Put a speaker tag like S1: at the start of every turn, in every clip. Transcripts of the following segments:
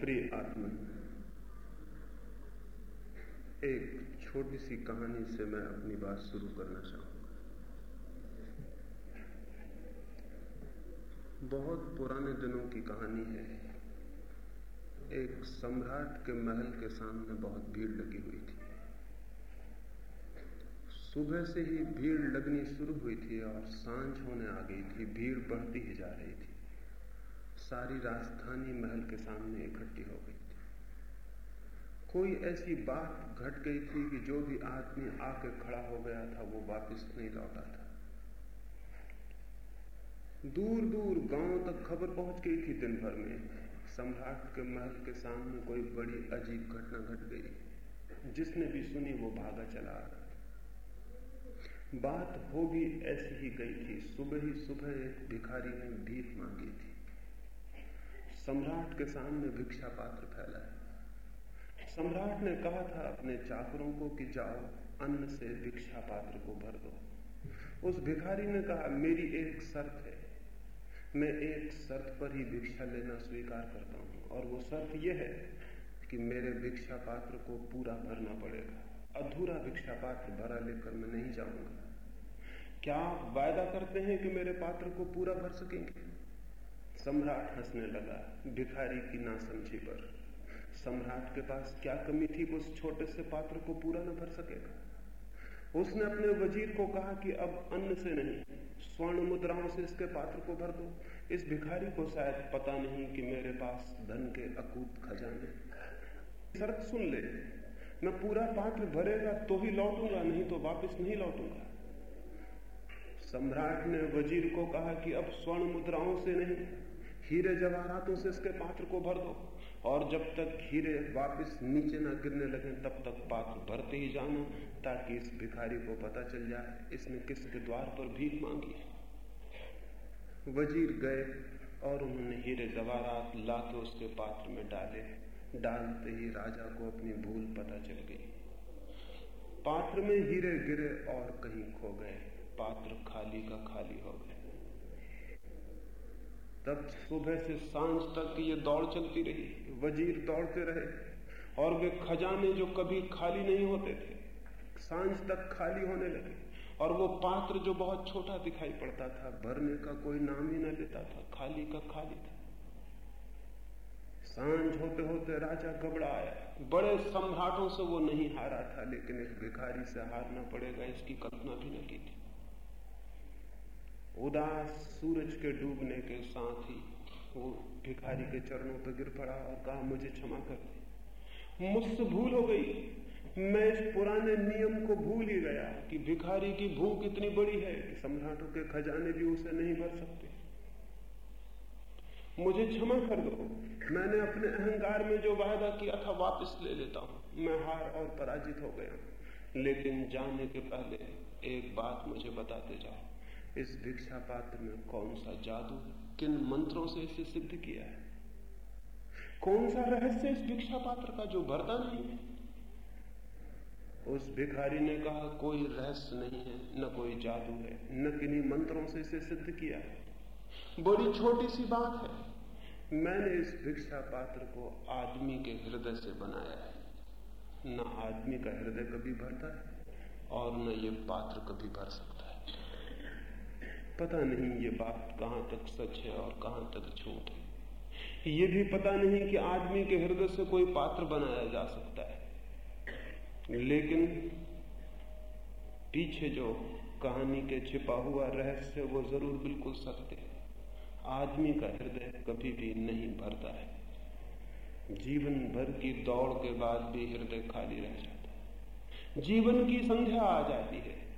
S1: प्रिय आत्मा, एक छोटी सी कहानी से मैं अपनी बात शुरू करना चाहूँगा। बहुत पुराने दिनों की कहानी है। एक सम्राट के महल के सामने बहुत भीड़ लगी हुई थी। सुबह से ही भीड़ लगनी शुरू हुई थी और साँझ होने आ गई थी, भीड़ बढ़ती ही जा रही थी। सारी राजधानी महल के सामने इकट्ठी हो गई थी। कोई ऐसी बात घट गई थी कि जो भी आदमी आके खड़ा हो गया था, वो वापस नहीं लौटा था। दूर दूर गाँव तक खबर पहुँच गई थी दिन भर में। सम्राट के महल के सामने कोई बड़ी अजीब घटना घट गई। जिसने भी सुनी, वो भागा चला बात हो भी ऐसी ही गई थी। सुबह ही सुबह एक भिखारी ने भीख मांगी थी। सम्राट के सामने भिक्षा पात्र फैला है सम्राट ने कहा था अपने चाकरों को कि जाओ, अन्न से भिक्षा पात्र को भर दो। उस भिखारी ने कहा, मेरी एक शर्त है। मैं एक शर्त पर ही भिक्षा लेना स्वीकार करता हूँ, और वो शर्त यह है कि मेरे भिक्षा पात्र को पूरा भरना पड़ेगा। अधूरा भिक्षा पात्र भरा लेकर मैं नहीं जाऊँगा। क्या आप वायदा करते हैं कि मेरे पात्र को पूरा भर सकेंगे? सम्राट हंसने लगा, भिखारी की ना समझी पर। सम्राट के पास क्या कमी थी उस छोटे से पात्र को पूरा न भर सकेगा? उसने अपने वज़ीर को कहा कि अब अन्न से नहीं, स्वर्ण मुद्राओं से इसके पात्र को भर दो। इस भिखारी को शायद पता नहीं कि मेरे पास धन के अकूत खजाने शर्त सुन ले, मैं पूरा पात्र भरेगा तो ही लौटूँगा, नहीं तो वापस नहीं लौटूँगा। सम्राट ने वज़ीर को कहा कि अब स्वर्ण मुद्राओं से नहीं हीरे जवाहरातों से इसके पात्र को भर दो। और जब तक हीरे वापस नीचे ना गिरने लगे, तब तक पात्र भरते ही जाना, ताकि इस भिखारी को पता चल जाए, इसने किसके द्वार पर भीख मांगी वज़ीर गए, और उन्होंने हीरे जवाहरात लाके उसके पात्र में डाले। डालते ही राजा को अपनी भूल पता चल गई। पात्र में हीरे गिरे और कहीं खो गए। पात्र खाली का खाली हो गए तब सुबह से साँझ तक ये दौड़ चलती रही, वज़ीर दौड़ते रहे, और वे खजाने जो कभी खाली नहीं होते थे, साँझ तक खाली होने लगे, और वो पात्र जो बहुत छोटा दिखाई पड़ता था, भरने का कोई नाम ही न लेता था, खाली का खाली था। साँझ होते होते राजा घबरा आया बड़े सम्राटों से वो नहीं हारा था, लेकिन एक भिखारी से हारना पड़ेगा, इसकी कल्पना भी न की थी। उदास सूरज के डूबने के साथ ही वो भिखारी के चरणों पर गिर पड़ा और कहा, मुझे क्षमा कर दे। मुझसे भूल हो गई। मैं इस पुराने नियम को भूल ही गया कि भिखारी की भूख इतनी बड़ी है कि सम्राटों के खजाने भी उसे नहीं भर सकते। मुझे क्षमा कर दो। मैंने अपने अहंकार में जो वायदा किया था वापस ले लेता हूँ। मैं हार और पराजित हो गया। लेकिन जाने के पहले एक बात मुझे बताते जाओ। इस भिक्षा पात्र में कौन सा जादू किन मंत्रों से इसे सिद्ध किया है? कौन सा रहस्य इस भिक्षा पात्र का जो भरता नहीं है? उस भिखारी ने कहा, कोई रहस्य नहीं है, न कोई जादू है, न किन्हीं मंत्रों से इसे सिद्ध किया है। बड़ी छोटी सी बात है, मैंने इस भिक्षा पात्र को आदमी के हृदय से बनाया है। न आदमी का हृदय कभी भरता है, और न ये पात्र कभी भर सकता पता नहीं ये बात कहाँ तक सच है और कहाँ तक झूठ है। ये भी पता नहीं कि आदमी के हृदय से कोई पात्र बनाया जा सकता है। लेकिन पीछे जो कहानी के छिपा हुआ रहस्य, वो ज़रूर बिल्कुल सत्य है। आदमी का हृदय कभी भी नहीं भरता है। जीवन भर की दौड़ के बाद भी हृदय खाली रह जाता है। जीवन की संध्या आ जाती है।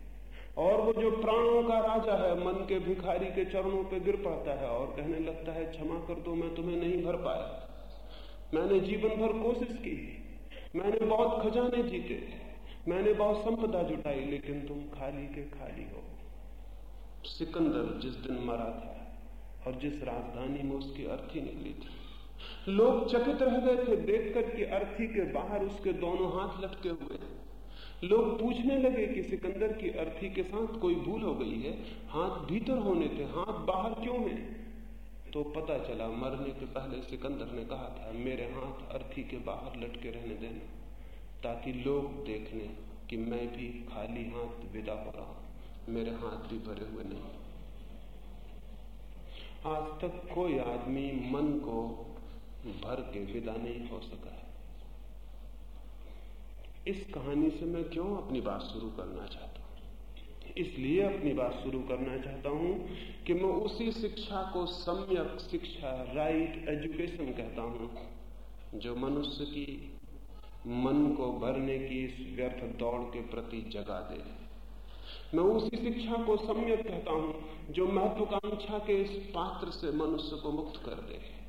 S1: और वो जो प्राणों का राजा है, मन के भिखारी के चरणों पे गिर पड़ता है और कहने लगता है, क्षमा कर दो, मैं तुम्हें नहीं भर पाया। मैंने जीवन भर कोशिश की। मैंने बहुत खजाने जीते। मैंने बहुत संपदा जुटाई, लेकिन तुम खाली के खाली हो। सिकंदर जिस दिन मरा था और जिस राजधानी में उसकी अर्थी निकली थी, लोग चकित रह गए थे, देखकर कि अर्थी के बाहर उसके दोनों हाथ लटके हुए। लोग पूछने लगे कि सिकंदर की अर्थी के साथ कोई भूल हो गई है? हाथ भीतर होने थे, हाथ बाहर क्यों है? तो पता चला, मरने के पहले सिकंदर ने कहा था, मेरे हाथ अर्थी के बाहर लटके रहने देना, ताकि लोग देख लें कि मैं भी खाली हाथ विदा हो रहा हूँ, मेरे हाथ भी भरे हुए नहीं। आज तक कोई आदमी मन को भर के विदा नहीं हो सका इस कहानी से मैं क्यों अपनी बात शुरू करना चाहता हूँ? इसलिए अपनी बात शुरू करना चाहता हूँ कि मैं उसी शिक्षा को सम्यक शिक्षा राइट एजुकेशन कहता हूँ, जो मनुष्य की मन को भरने की इस व्यर्थ दौड़ के प्रति जगा दे। मैं उसी शिक्षा को सम्यक कहता हूँ, जो महत्वाकांक्षा के इस पात्र से मनुष्य को मुक्त कर दे।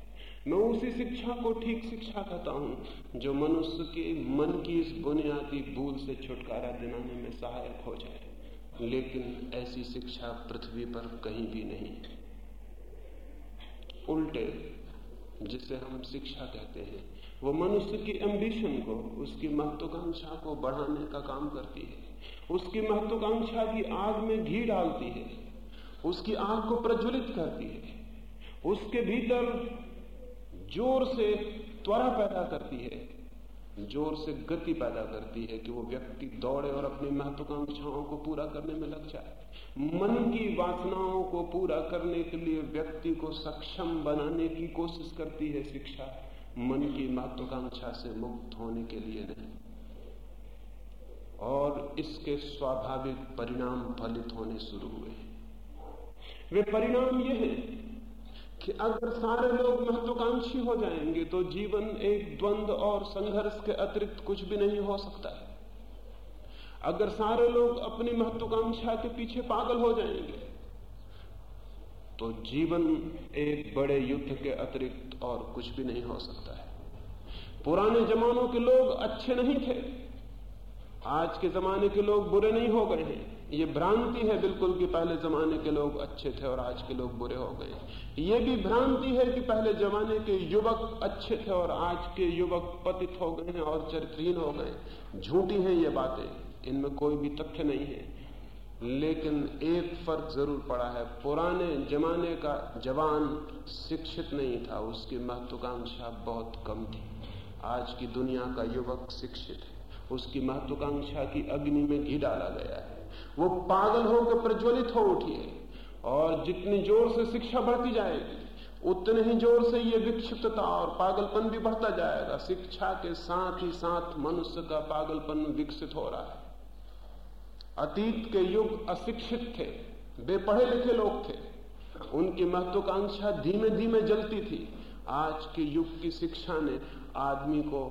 S1: मैं उसी शिक्षा को ठीक शिक्षा कहता हूँ, जो मनुष्य के मन की इस बुनियादी भूल से छुटकारा दिलाने में सहायक हो जाए। लेकिन ऐसी शिक्षा पृथ्वी पर कहीं भी नहीं। उल्टे, जिसे हम शिक्षा कहते हैं, वो मनुष्य की एम्बिशन को, उसकी महत्वाकांक्षा को बढ़ाने का काम करती है। उसकी महत्वाकांक्षा की आग में घी डालती है। उसकी आग को प्रज्वलित करती है। उसके भीतर ज़ोर से त्वरा पैदा करती है, ज़ोर से गति पैदा करती है कि वो व्यक्ति दौड़े और अपनी महत्वाकांक्षाओं को पूरा करने में लग जाए। मन की वासनाओं को पूरा करने के लिए व्यक्ति को सक्षम बनाने की कोशिश करती है शिक्षा, मन की महत्वाकांक्षा से मुक्त होने के लिए नहीं। और इसके स्वाभाविक परिणाम फलित होने शुरू हुए वे परिणाम ये हैं कि अगर सारे लोग महत्वाकांक्षी हो जाएँगे तो जीवन एक द्वंद और संघर्ष के अतिरिक्त कुछ भी नहीं हो सकता। है अगर सारे लोग अपनी महत्वाकांक्षा के पीछे पागल हो जाएँगे तो जीवन एक बड़े युद्ध के अतिरिक्त और कुछ भी नहीं हो सकता है। पुराने जमानों के लोग अच्छे नहीं थे। आज के जमाने के लोग बुरे नहीं हो गए हैं। ये भ्रांति है बिल्कुल कि पहले जमाने के लोग अच्छे थे और आज के लोग बुरे हो गए। ये भी भ्रांति है कि पहले जमाने के युवक अच्छे थे और आज के युवक पतित हो गए और चरित्रहीन हो गए। झूठी हैं ये बातें, इनमें कोई भी तथ्य नहीं है। लेकिन एक फ़र्क ज़रूर पड़ा है, पुराने जमाने का जवान शिक्षित नहीं था, उसकी महत्वाकांक्षा बहुत कम थी। आज की दुनिया का युवक शिक्षित है, उसकी महत्वाकांक्षा की अग्नि में घी डाला गया है। वो पागल होकर प्रज्वलित हो उठिए और जितनी ज़ोर से शिक्षा बढ़ती जाएगी, उतने ही ज़ोर से ये विक्षिप्तता और पागलपन भी बढ़ता जाएगा। शिक्षा के साथ ही साथ मनुष्य का पागलपन विकसित हो रहा है। अतीत के युग अशिक्षित थे बेपढ़े लिखे लोग थे। उनकी महत्वाकांक्षा धीमे धीमे जलती थी। आज के युग की शिक्षा ने आदमी को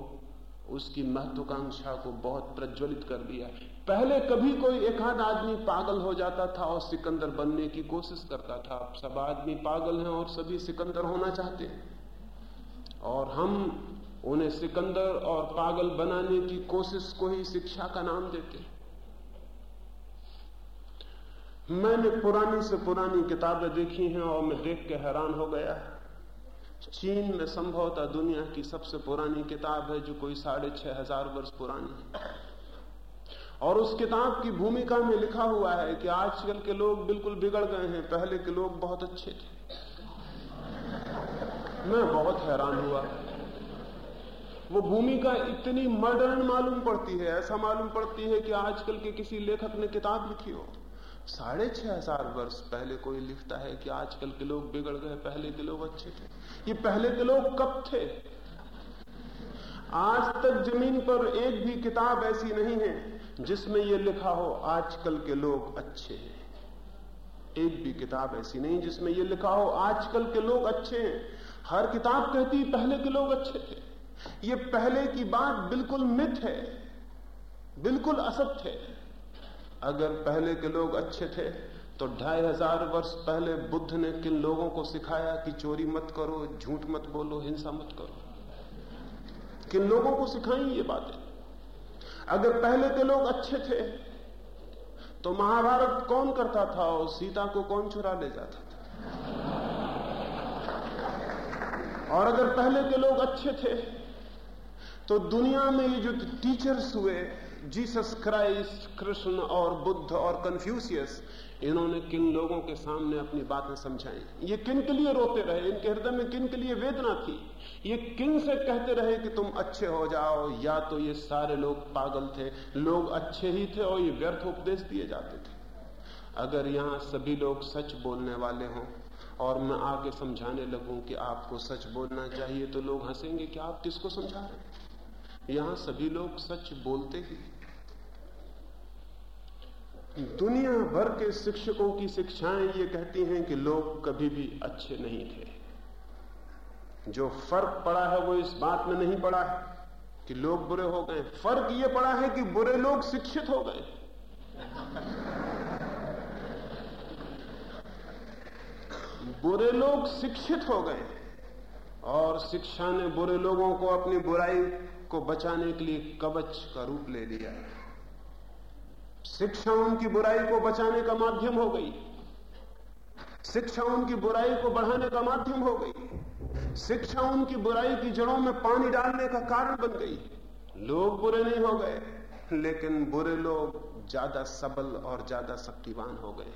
S1: उसकी महत्वाकांक्षा को बहुत प्रज्वलित कर दिया पहले कभी कोई एक आध आदमी पागल हो जाता था और सिकंदर बनने की कोशिश करता था। सब आदमी पागल हैं और सभी सिकंदर होना चाहते हैं। और हम उन्हें सिकंदर और पागल बनाने की कोशिश को ही शिक्षा का नाम देते हैं। मैंने पुरानी से पुरानी किताबें देखी हैं और मैं देख के हैरान हो गया। चीन में संभवतः दुनिया की सबसे पुरानी किताब है जो कोई साढ़े छह हज़ार वर्ष पुरानी है। और उस किताब की भूमिका में लिखा हुआ है कि आजकल के लोग बिल्कुल बिगड़ गए हैं। पहले के लोग बहुत अच्छे थे। मैं बहुत हैरान हुआ। वो भूमिका इतनी मॉडर्न मालूम पड़ती है, ऐसा मालूम पड़ती है कि आजकल के किसी लेखक ने किताब लिखी हो। साढ़े छह हज़ार वर्ष पहले कोई लिखता है कि आजकल के लोग बिगड़ गए, पहले के लोग अच्छे थे। ये पहले के लोग कब थे? आज तक ज़मीन पर एक भी किताब ऐसी नहीं है जिसमें यह लिखा हो, आजकल के लोग अच्छे हैं। एक भी किताब ऐसी नहीं जिसमें यह लिखा हो, आजकल के लोग अच्छे हैं। हर किताब कहती पहले के लोग अच्छे थे। ये पहले की बात बिल्कुल मिथ है, बिल्कुल असत्य है। अगर पहले के लोग अच्छे थे तो ढाई हज़ार वर्ष पहले बुद्ध ने किन लोगों को सिखाया कि चोरी मत करो, झूठ मत बोलो, हिंसा मत करो? किन लोगों को सिखाई ये बातें? अगर पहले के लोग अच्छे थे तो महाभारत कौन करता था और सीता को कौन चुरा ले जाता था? और अगर पहले के लोग अच्छे थे तो दुनिया में ये जो टीचर्स हुए जीसस क्राइस्ट कृष्ण और बुद्ध और कन्फ्यूशियस इन्होंने किन लोगों के सामने अपनी बातें समझाई? ये किन के लिए रोते रहे? इनके हृदय में किन के लिए वेदना थी? ये किन से कहते रहे कि तुम अच्छे हो जाओ? या तो ये सारे लोग पागल थे, लोग अच्छे ही थे और ये व्यर्थ उपदेश दिए जाते थे। अगर यहाँ सभी लोग सच बोलने वाले हों और मैं आके समझाने लगूं कि आपको सच बोलना चाहिए तो लोग हंसेंगे कि आप किसको समझा रहे यहाँ सभी लोग सच बोलते ही। दुनिया भर के शिक्षकों की शिक्षाएँ ये कहती हैं कि लोग कभी भी अच्छे नहीं थे। जो फ़र्क पड़ा है वो इस बात में नहीं पड़ा है कि लोग बुरे हो गए। फ़र्क ये पड़ा है कि बुरे लोग शिक्षित हो गए। बुरे लोग शिक्षित हो गए और शिक्षा ने बुरे लोगों को अपनी बुराई को बचाने के लिए कवच का रूप ले लिया। शिक्षा उनकी बुराई को बचाने का माध्यम हो गई। शिक्षा उनकी बुराई को बढ़ाने का माध्यम हो गई। शिक्षा उनकी बुराई की जड़ों में पानी डालने का कारण बन गई। लोग बुरे नहीं हो गए, लेकिन बुरे लोग ज़्यादा सबल और ज़्यादा शक्तिवान हो गए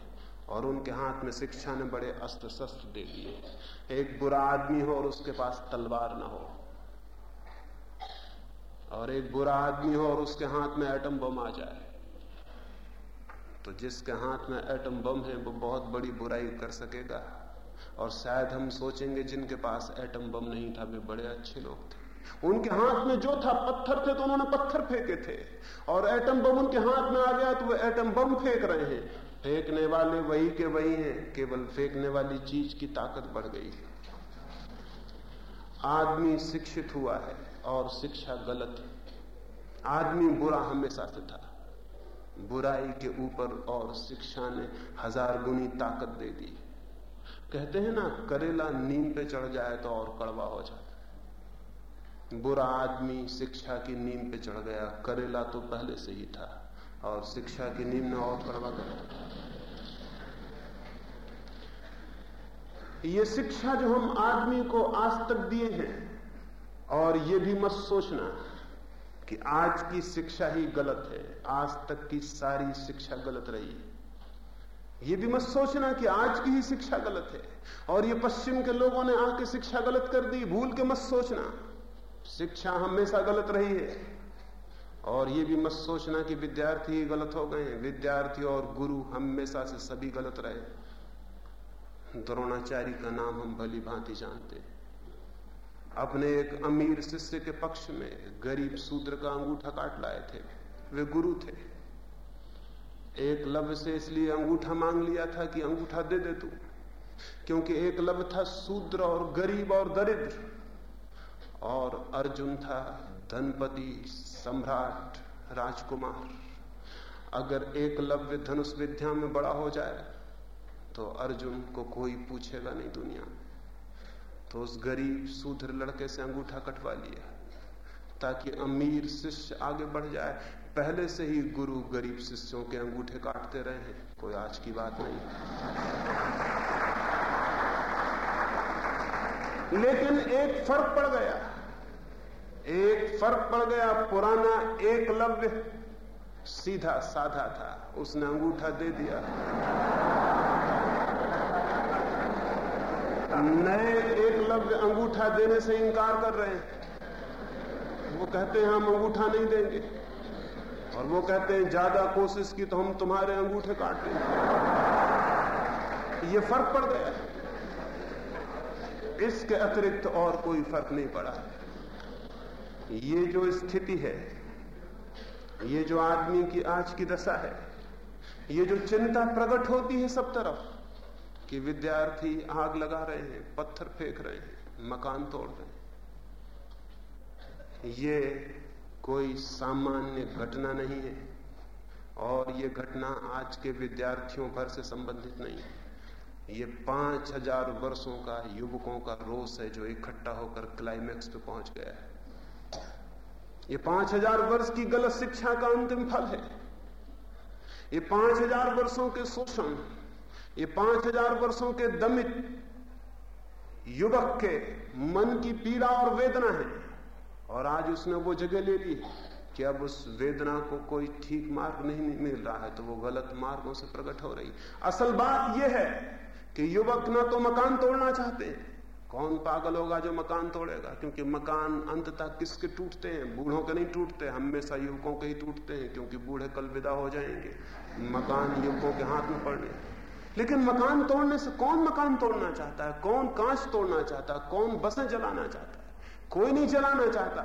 S1: और उनके हाथ में शिक्षा ने बड़े अस्त्र शस्त्र दे दिए। एक बुरा आदमी हो और उसके पास तलवार ना हो। और एक बुरा आदमी हो और उसके हाथ में एटम बम आ जाए। तो जिसके हाथ में एटम बम है, वो बहुत बड़ी बुराई कर सकेगा। और शायद हम सोचेंगे जिनके पास एटम बम नहीं था, वे बड़े अच्छे लोग थे। उनके हाथ में जो था, पत्थर थे तो उन्होंने पत्थर फेंके थे। और एटम बम उनके हाथ में आ गया तो वो एटम बम फेंक रहे हैं। फेंकने वाले वही के वही हैं, केवल फेंकने वाली चीज़ की ताकत बढ़ गई है। आदमी शिक्षित हुआ है और शिक्षा गलत है। आदमी बुरा हमेशा से था। बुराई के ऊपर और शिक्षा ने हज़ार गुनी ताकत दे दी। कहते हैं ना, करेला नीम पे चढ़ जाए तो और कड़वा हो जाता बुरा आदमी शिक्षा की नीम पे चढ़ गया, करेला तो पहले से ही था, और शिक्षा की नींव ने और कड़वा कर ये शिक्षा जो हम आदमी को आज तक दिए हैं, और ये भी मत सोचना कि आज की शिक्षा ही गलत है, आज तक की सारी शिक्षा गलत रही। है ये भी मत सोचना कि आज की ही शिक्षा गलत है और ये पश्चिम के लोगों ने आके शिक्षा गलत कर दी, भूल के मत सोचना। शिक्षा हमेशा गलत रही है। और ये भी मत सोचना कि विद्यार्थी गलत हो गए विद्यार्थी और गुरु हमेशा से सभी गलत रहे द्रोणाचार्य का नाम हम भली भांति जानते अपने एक अमीर शिष्य के पक्ष में गरीब सूद्र का अंगूठा काट लाए थे। वे गुरु थे। एक लव से इसलिए अंगूठा मांग लिया था कि अंगूठा दे दे तू, क्योंकि एक लव था शूद्र और गरीब और दरिद्र। और अर्जुन था धनपति सम्राट राजकुमार। अगर एक लव्य धनुष विद्या में बड़ा हो जाए तो अर्जुन को कोई पूछेगा नहीं दुनिया तो उस गरीब सूधर लड़के से अंगूठा कटवा लिया, ताकि अमीर शिष्य आगे बढ़ जाए। पहले से ही गुरु गरीब शिष्यों के अंगूठे काटते रहे हैं। कोई आज की बात नहीं। लेकिन एक फ़र्क पड़ गया। एक फ़र्क पड़ गया, पुराना एक लव्य सीधा साधा था। उसने अंगूठा दे दिया। नए एक लव्य अंगूठा देने से इनकार कर रहे हैं। वो कहते हैं, हम अंगूठा नहीं देंगे। और वो कहते हैं, ज़्यादा कोशिश की तो हम तुम्हारे अंगूठे काट देंगे। ये फ़र्क पड़ गया। इसके अतिरिक्त और कोई फ़र्क नहीं पड़ा। ये जो स्थिति है, ये जो आदमी की आज की दशा है, ये जो चिंता प्रकट होती है सब तरफ़, कि विद्यार्थी आग लगा रहे हैं, पत्थर फेंक रहे हैं, मकान तोड़ रहे हैं, ये कोई सामान्य घटना नहीं है और ये घटना आज के विद्यार्थियों भर से संबंधित नहीं है। ये पाँच हज़ार वर्षों का, युवकों का रोष है जो इकट्ठा होकर क्लाइमैक्स पे पहुँच गया है। ये पाँच हज़ार वर्ष की गलत शिक्षा का अंतिम फल है। ये पाँच हज़ार वर्षों के शोषण, ये पाँच हज़ार वर्षों के दमित युवक के मन की पीड़ा और वेदना है। और आज उसने वो जगह ले ली कि अब उस वेदना को कोई ठीक मार्ग नहीं मिल रहा है तो वो गलत मार्गों से प्रकट हो रही। असल बात यह है कि युवक ना तो मकान तोड़ना चाहते हैं। कौन पागल होगा जो मकान तोड़ेगा? क्योंकि मकान अंततः किसके टूटते हैं? बूढ़ों के नहीं टूटते हमेशा युवकों के ही टूटते हैं, क्योंकि बूढ़े कल विदा हो जाएँगे। मकान युवकों के हाथ में पड़ने। लेकिन मकान तोड़ने से कौन मकान तोड़ना चाहता है? कौन कांच तोड़ना चाहता है? कौन बसें जलाना चाहता है? कोई नहीं जलाना चाहता।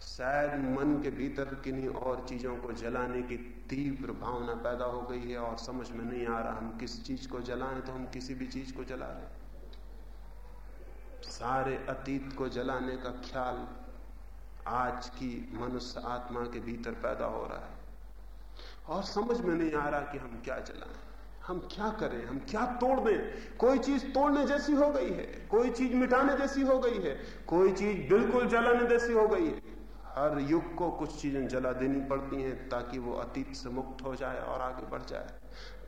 S1: शायद मन के भीतर किन्हीं और चीज़ों को जलाने की तीव्र भावना पैदा हो गई है और समझ में नहीं आ रहा हम किस चीज़ को जलाएँ तो हम किसी भी चीज़ को जला रहे सारे अतीत को जलाने का ख्याल आज की मनुष्य आत्मा के भीतर पैदा हो रहा है और समझ में नहीं आ रहा कि हम क्या जलाएँ। हम क्या करें? हम क्या तोड़ दें? कोई चीज़ तोड़ने जैसी हो गई है। कोई चीज़ मिटाने जैसी हो गई है। कोई चीज़ बिल्कुल जलाने जैसी हो गई है। हर युग को कुछ चीज़ें जला देनी पड़ती हैं ताकि वो अतीत से मुक्त हो जाए और आगे बढ़ जाए।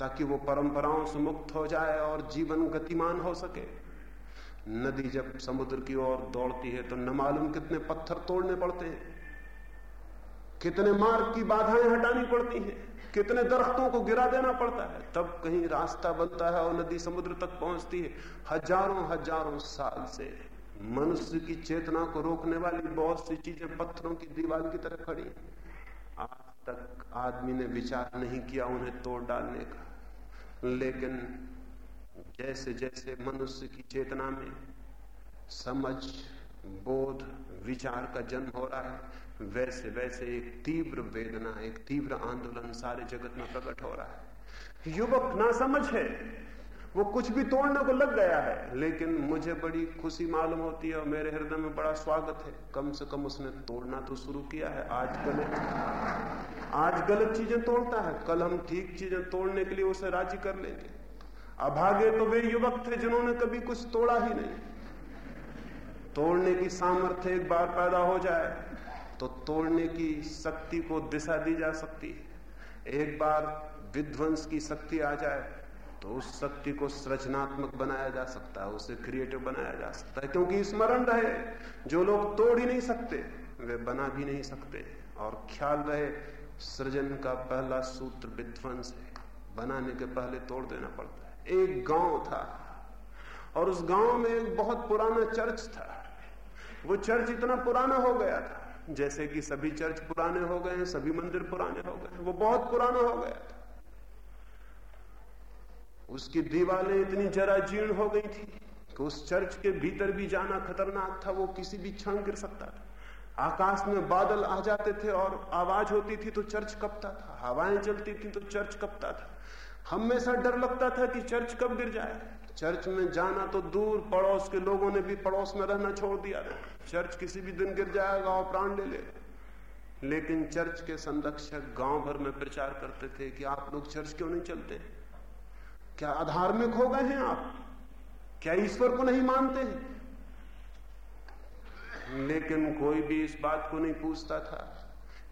S1: ताकि वो परंपराओं से मुक्त हो जाए और जीवन गतिमान हो सके। नदी जब समुद्र की ओर दौड़ती है तो न मालूम कितने पत्थर तोड़ने पड़ते हैं। कितने मार्ग की बाधाएँ हटानी पड़ती हैं। कितने दरख्तों को गिरा देना पड़ता है। तब कहीं रास्ता बनता है और नदी समुद्र तक पहुँचती है। हज़ारों हज़ारों साल से मनुष्य की चेतना को रोकने वाली बहुत सी चीज़ें पत्थरों की दीवार की तरह खड़ी आज तक आदमी ने विचार नहीं किया उन्हें तोड़ डालने का। लेकिन जैसे जैसे मनुष्य की चेतना में समझ, बोध, विचार का जन्म हो रहा है वैसे वैसे एक तीव्र वेदना, एक तीव्र आंदोलन सारे जगत में प्रकट हो रहा है। युवक ना समझ है। वो कुछ भी तोड़ने को लग गया है। लेकिन मुझे बड़ी खुशी मालूम होती है और मेरे हृदय में बड़ा स्वागत है। कम से कम उसने तोड़ना तो शुरू किया है। आज गलत आज गलत चीज़ें तोड़ता है। कल हम ठीक चीज़ें तोड़ने के लिए उसे राज़ी कर लेंगे। अभागे तो वे युवक थे जिन्होंने कभी कुछ तोड़ा ही नहीं। तोड़ने की सामर्थ्य एक बार पैदा हो जाए। तो तोड़ने की शक्ति को दिशा दी जा सकती है। एक बार विध्वंस की शक्ति आ जाए तो उस शक्ति को सृजनात्मक बनाया जा सकता है, उसे क्रिएटिव बनाया जा सकता है, क्योंकि स्मरण रहे, जो लोग तोड़ ही नहीं सकते, वे बना भी नहीं सकते। और ख्याल रहे, सृजन का पहला सूत्र विध्वंस है, बनाने के पहले तोड़ देना पड़ता है। एक गाँव था, और उस गाँव में एक बहुत पुराना चर्च था। वो चर्च इतना पुराना हो गया था जैसे कि सभी चर्च पुराने हो गए हैं सभी मंदिर पुराने हो गए, वो बहुत पुराना हो गया था उसकी दीवारें इतनी जरा जीर्ण हो गई थी कि उस चर्च के भीतर भी जाना खतरनाक था, वो किसी भी क्षण गिर सकता था। आकाश में बादल आ जाते थे और आवाज़ होती थी तो चर्च कपता था। हवाएँ चलती थी तो चर्च कपता था। हमेशा डर लगता था कि चर्च कब गिर जाए। चर्च में जाना तो दूर पड़ोस के लोगों ने भी पड़ोस में रहना छोड़ दिया था। चर्च किसी भी दिन गिर जाएगा और प्राण ले लेगा लेकिन चर्च के संरक्षक गाँव भर में प्रचार करते थे कि आप लोग चर्च क्यों नहीं चलते? क्या अधार्मिक हो गए हैं आप? क्या ईश्वर को नहीं मानते हैं? लेकिन कोई भी इस बात को नहीं पूछता था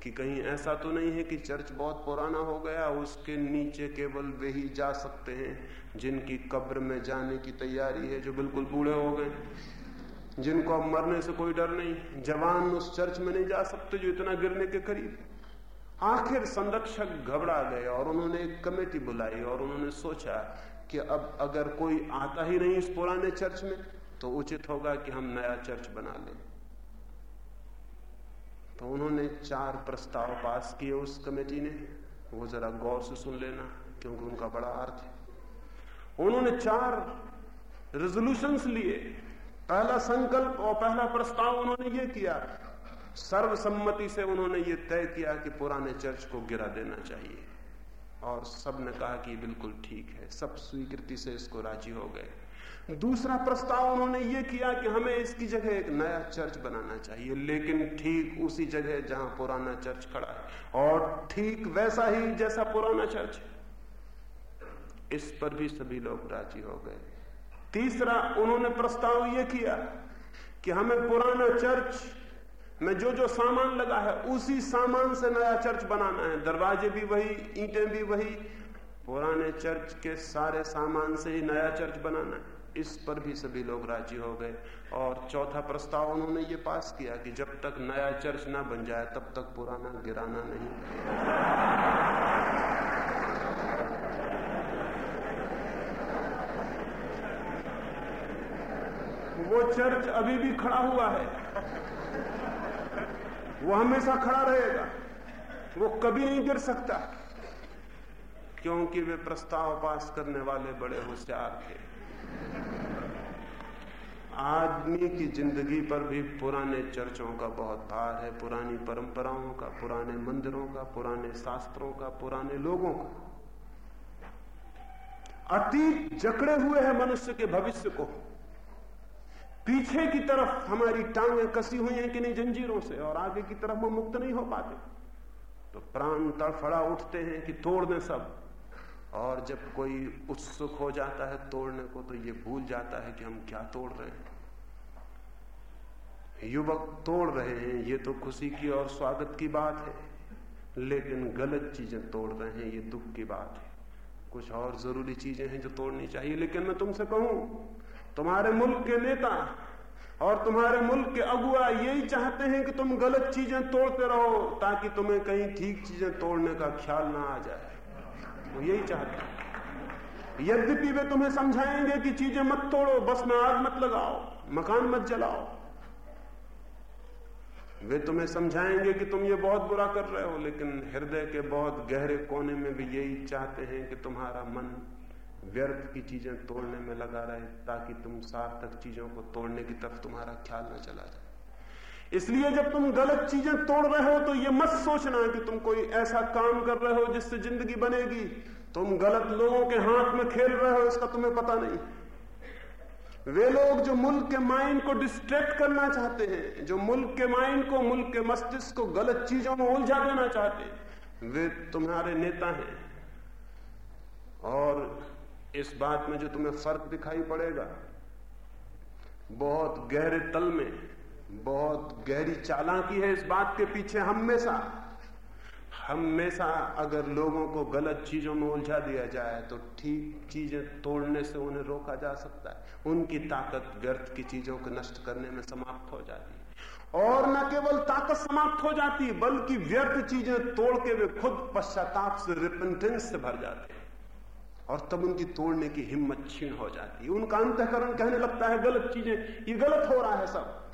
S1: कि कहीं ऐसा तो नहीं है कि चर्च बहुत पुराना हो गया, उसके नीचे केवल वे ही जा सकते हैं जिनकी कब्र में जाने की तैयारी है, जो बिल्कुल बूढ़े हो गए जिनको अब मरने से कोई डर नहीं, जवान उस चर्च में नहीं जा सकते जो इतना गिरने के करीब। आखिर संरक्षक घबरा गए और उन्होंने एक कमेटी बुलाई और उन्होंने सोचा कि अब अगर कोई आता ही नहीं इस पुराने चर्च में तो उचित होगा कि हम नया चर्च बना लें। तो उन्होंने चार प्रस्ताव पास किए उस कमेटी ने। वो जरा गौर से सुन लेना, क्योंकि उनका बड़ा अर्थ है। उन्होंने चार रेजोल्यूशंस लिए। पहला संकल्प और पहला प्रस्ताव उन्होंने ये किया। सर्वसम्मति से उन्होंने ये तय किया कि पुराने चर्च को गिरा देना चाहिए। और सबने कहा कि बिल्कुल ठीक है। सब स्वीकृति से इसको राज़ी हो गए। दूसरा प्रस्ताव उन्होंने ये किया कि हमें इसकी जगह एक नया चर्च बनाना चाहिए। लेकिन ठीक उसी जगह जहाँ पुराना चर्च खड़ा है। और ठीक वैसा ही जैसा पुराना चर्च इस पर भी सभी लोग राज़ी हो गए। तीसरा, उन्होंने प्रस्ताव यह किया कि हमें पुराना चर्च में जो जो सामान लगा है, उसी सामान से नया चर्च बनाना है। दरवाजे भी वही, ईंटें भी वही। पुराने चर्च के सारे सामान से ही नया चर्च बनाना है। इस पर भी सभी लोग राज़ी हो गए। और चौथा प्रस्ताव उन्होंने ये पास किया कि जब तक नया चर्च ना बन जाए, तब तक पुराना गिराना नहीं। वो चर्च अभी भी खड़ा हुआ है। वो हमेशा खड़ा रहेगा। वो कभी नहीं गिर सकता। क्योंकि वे प्रस्ताव पास करने वाले बड़े होशियार थे। आदमी की ज़िंदगी पर भी पुराने चर्चों का बहुत भार है, पुरानी परंपराओं का, पुराने मंदिरों का, पुराने शास्त्रों का, पुराने लोगों का। अतीत जकड़े हुए है मनुष्य के भविष्य को। पीछे की तरफ़ हमारी टांगें कसी हुई हैं कि नहीं जंजीरों से, और आगे की तरफ़ हम मुक्त नहीं हो पाते। तो प्राण तड़फड़ा उठते हैं कि तोड़ दें सब। और जब कोई उत्सुक हो जाता है तोड़ने को तो ये भूल जाता है कि हम क्या तोड़ रहे हैं। युवक तोड़ रहे हैं, ये तो खुशी की और स्वागत की बात है। लेकिन गलत चीज़ें तोड़ रहे हैं, ये दुख की बात है। कुछ और ज़रूरी चीज़ें हैं जो तोड़नी चाहिए, लेकिन मैं तुमसे कहूँ तुम्हारे मुल्क के नेता और तुम्हारे मुल्क के अगुआ यही चाहते हैं कि तुम गलत चीज़ें तोड़ते रहो, ताकि तुम्हें कहीं ठीक चीज़ें तोड़ने का ख्याल ना आ जाए। वो यही चाहते हैं। यद्यपि वे तुम्हें समझाएँगे कि चीज़ें मत तोड़ो, बस में आग मत लगाओ, मकान मत जलाओ। वे तुम्हें समझाएँगे कि तुम ये बहुत बुरा कर रहे हो, लेकिन हृदय के बहुत गहरे कोने में भी यही चाहते हैं कि तुम्हारा मन व्यर्थ की चीज़ें तोड़ने में लगा रहे ताकि तुम सार्थक चीज़ों को तोड़ने की तरफ़ तुम्हारा ख्याल न चला जाए। इसलिए जब तुम गलत चीज़ें तोड़ रहे हो तो ये मत सोचना कि तुम कोई ऐसा काम कर रहे हो जिससे ज़िंदगी बनेगी। तुम गलत लोगों के हाथ में खेल रहे हो, इसका तुम्हें पता नहीं। वे लोग जो मुल्क के माइंड को डिस्ट्रैक्ट करना चाहते हैं, जो मुल्क के माइंड को, मुल्क के मस्तिष्क को गलत चीज़ों में उलझा देना चाहते हैं, वे तुम्हारे नेता हैं। और इस बात में जो तुम्हें फ़र्क दिखाई पड़ेगा, बहुत गहरे तल में, बहुत गहरी चालाकी है इस बात के पीछे हमेशा। हमेशा अगर लोगों को गलत चीज़ों में उलझा दिया जाए तो ठीक चीज़ें तोड़ने से उन्हें रोका जा सकता है। उनकी ताकत व्यर्थ की चीज़ों को नष्ट करने में समाप्त हो जाती है। और न केवल ताकत समाप्त हो जाती, बल्कि व्यर्थ चीज़ें तोड़ के वे खुद पश्चाताप से रिपेंटेंस से भर जाते हैं। और तब उनकी तोड़ने की हिम्मत छीण हो जाती है। उनका अंतकरण कहने लगता है, गलत चीज़ें, ये गलत हो रहा है सब।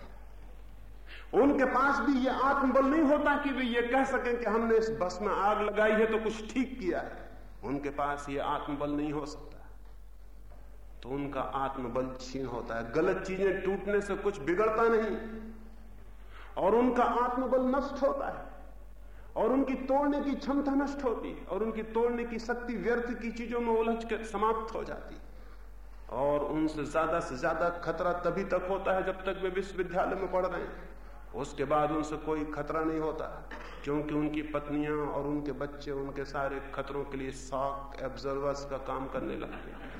S1: उनके पास भी ये आत्मबल नहीं होता कि वे ये कह सकें कि हमने इस बस में आग लगाई है तो कुछ ठीक किया है। उनके पास ये आत्मबल नहीं हो सकता। तो उनका आत्मबल छीन होता है। गलत चीज़ें टूटने से कुछ बिगड़ता नहीं। और उनका आत्मबल नष्ट होता है। और उनकी तोड़ने की क्षमता नष्ट होती है, और उनकी तोड़ने की शक्ति व्यर्थ की चीज़ों में उलझ कर समाप्त हो जाती और उनसे ज़्यादा से ज़्यादा खतरा तभी तक होता है जब तक वे विश्वविद्यालय में पढ़ रहे हैं। उसके बाद उनसे कोई खतरा नहीं होता, क्योंकि उनकी पत्नियाँ और उनके बच्चे उनके सारे खतरों के लिए शॉक एब्जर्वर्स का काम करने लगते हैं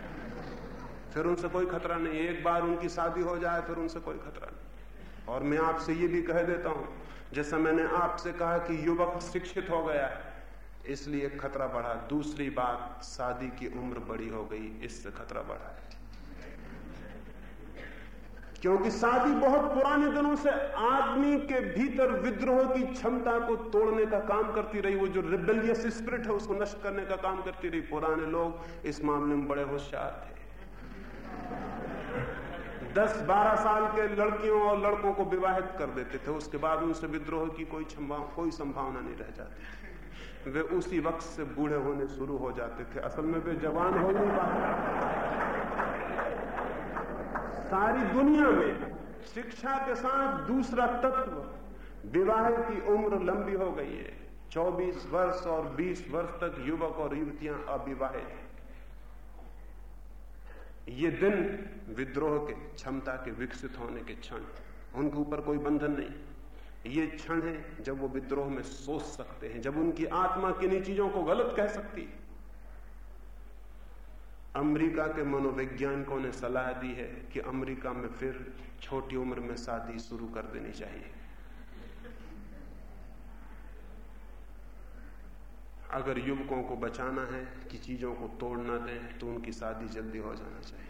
S1: फिर उनसे कोई खतरा नहीं, एक बार उनकी शादी हो जाए, फिर उनसे कोई खतरा नहीं। और मैं आपसे ये भी कह देता हूँ जैसा मैंने आपसे कहा कि युवक शिक्षित हो गया, इसलिए खतरा बढ़ा। दूसरी बात, शादी की उम्र बड़ी हो गई, इससे खतरा बढ़ा है। क्योंकि शादी बहुत पुराने दिनों से आदमी के भीतर विद्रोह की क्षमता को तोड़ने का काम करती रही, वो जो रिबेलियस स्पिरिट है, उसको नष्ट करने का काम करती रही। पुराने लोग इस मामले में बड़े होशियार थे। दस बारह साल के लड़कियों और लड़कों को विवाहित कर देते थे। उसके बाद उनसे विद्रोह की कोई कोई संभावना नहीं रह जाती थी। वे उसी वक्त से बूढ़े होने शुरू हो जाते थे। असल में वे जवान हो नहीं पाते सारी दुनिया में शिक्षा के साथ दूसरा तत्व विवाह की उम्र लंबी हो गई है। 24 वर्ष और 20 वर्ष तक युवक और युवतियाँ अविवाहित ये दिन विद्रोह के क्षमता के विकसित होने के क्षण, उनके ऊपर कोई बंधन नहीं। ये क्षण है जब वो विद्रोह में सोच सकते हैं, जब उनकी आत्मा किन्हीं चीज़ों को गलत कह सकती है। अमेरिका के मनोवैज्ञानिकों ने सलाह दी है कि अमेरिका में फिर छोटी उम्र में शादी शुरू कर देनी चाहिए। अगर युवकों को बचाना है, कि चीज़ों को तोड़ ना दें तो उनकी शादी जल्दी हो जाना चाहिए।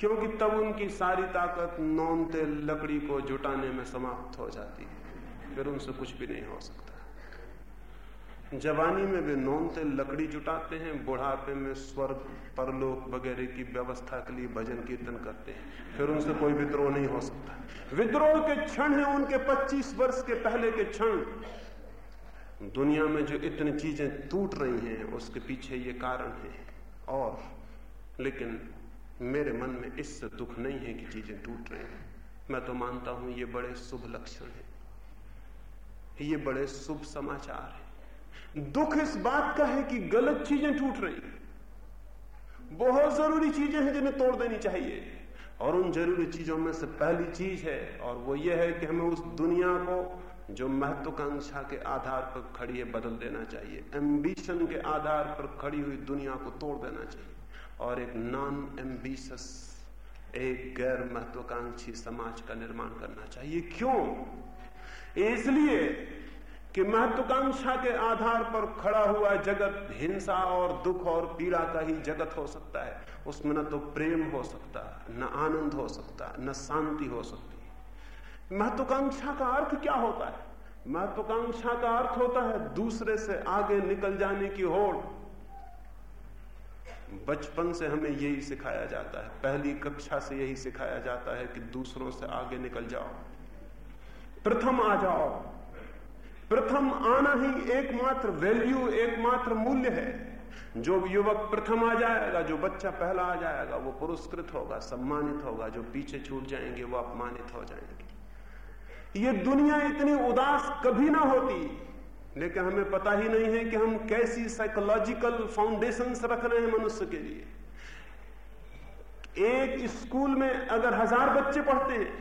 S1: क्योंकि तब उनकी सारी ताकत नौनते लकड़ी को जुटाने में समाप्त हो जाती है। फिर उनसे कुछ भी नहीं हो सकता। जवानी में वे नौनते लकड़ी जुटाते हैं, बुढ़ापे में स्वर्ग, परलोक वगैरह की व्यवस्था के लिए भजन कीर्तन करते हैं। फिर उनसे कोई विद्रोह नहीं हो सकता। विद्रोह के क्षण है उनके 25 वर्ष के पहले के क्षण। दुनिया में जो इतनी चीज़ें टूट रही हैं, उसके पीछे ये कारण है। और, लेकिन मेरे मन में इससे दुख नहीं है कि चीज़ें टूट रही हैं। मैं तो मानता हूँ ये बड़े शुभ लक्षण है। ये बड़े शुभ समाचार है। दुख इस बात का है कि गलत चीज़ें टूट रही हैं। बहुत ज़रूरी चीज़ें हैं जिन्हें तोड़ देनी चाहिए। और उन ज़रूरी चीज़ों में से पहली चीज़ है, और वो ये है कि हमें उस दुनिया को जो महत्वाकांक्षा के आधार पर खड़ी है, बदल देना चाहिए। एम्बिशन के आधार पर खड़ी हुई दुनिया को तोड़ देना चाहिए। और एक नॉन एम्बिशस एक गैर महत्वाकांक्षी समाज का निर्माण करना चाहिए। क्यों? इसलिए कि महत्वाकांक्षा के आधार पर खड़ा हुआ जगत हिंसा और दुख और पीड़ा का ही जगत हो सकता है। उसमें न तो प्रेम हो सकता, न आनंद हो सकता, न शांति हो सकती। महत्वाकांक्षा का अर्थ क्या होता है? महत्वाकांक्षा का अर्थ होता है दूसरे से आगे निकल जाने की होड़ बचपन से हमें यही सिखाया जाता है। पहली कक्षा से यही सिखाया जाता है कि दूसरों से आगे निकल जाओ। प्रथम आ जाओ। प्रथम आना ही एकमात्र वैल्यू एकमात्र मूल्य है। जो युवक प्रथम आ जाएगा, जो बच्चा पहला आ जाएगा, वो पुरस्कृत होगा, सम्मानित होगा। जो पीछे छूट जाएँगे, वो अपमानित हो जाएँगे। ये दुनिया इतनी उदास कभी ना होती। लेकिन हमें पता ही नहीं है कि हम कैसी साइकोलॉजिकल फाउंडेशन रख रहे हैं मनुष्य के लिए। एक स्कूल में अगर हज़ार बच्चे पढ़ते हैं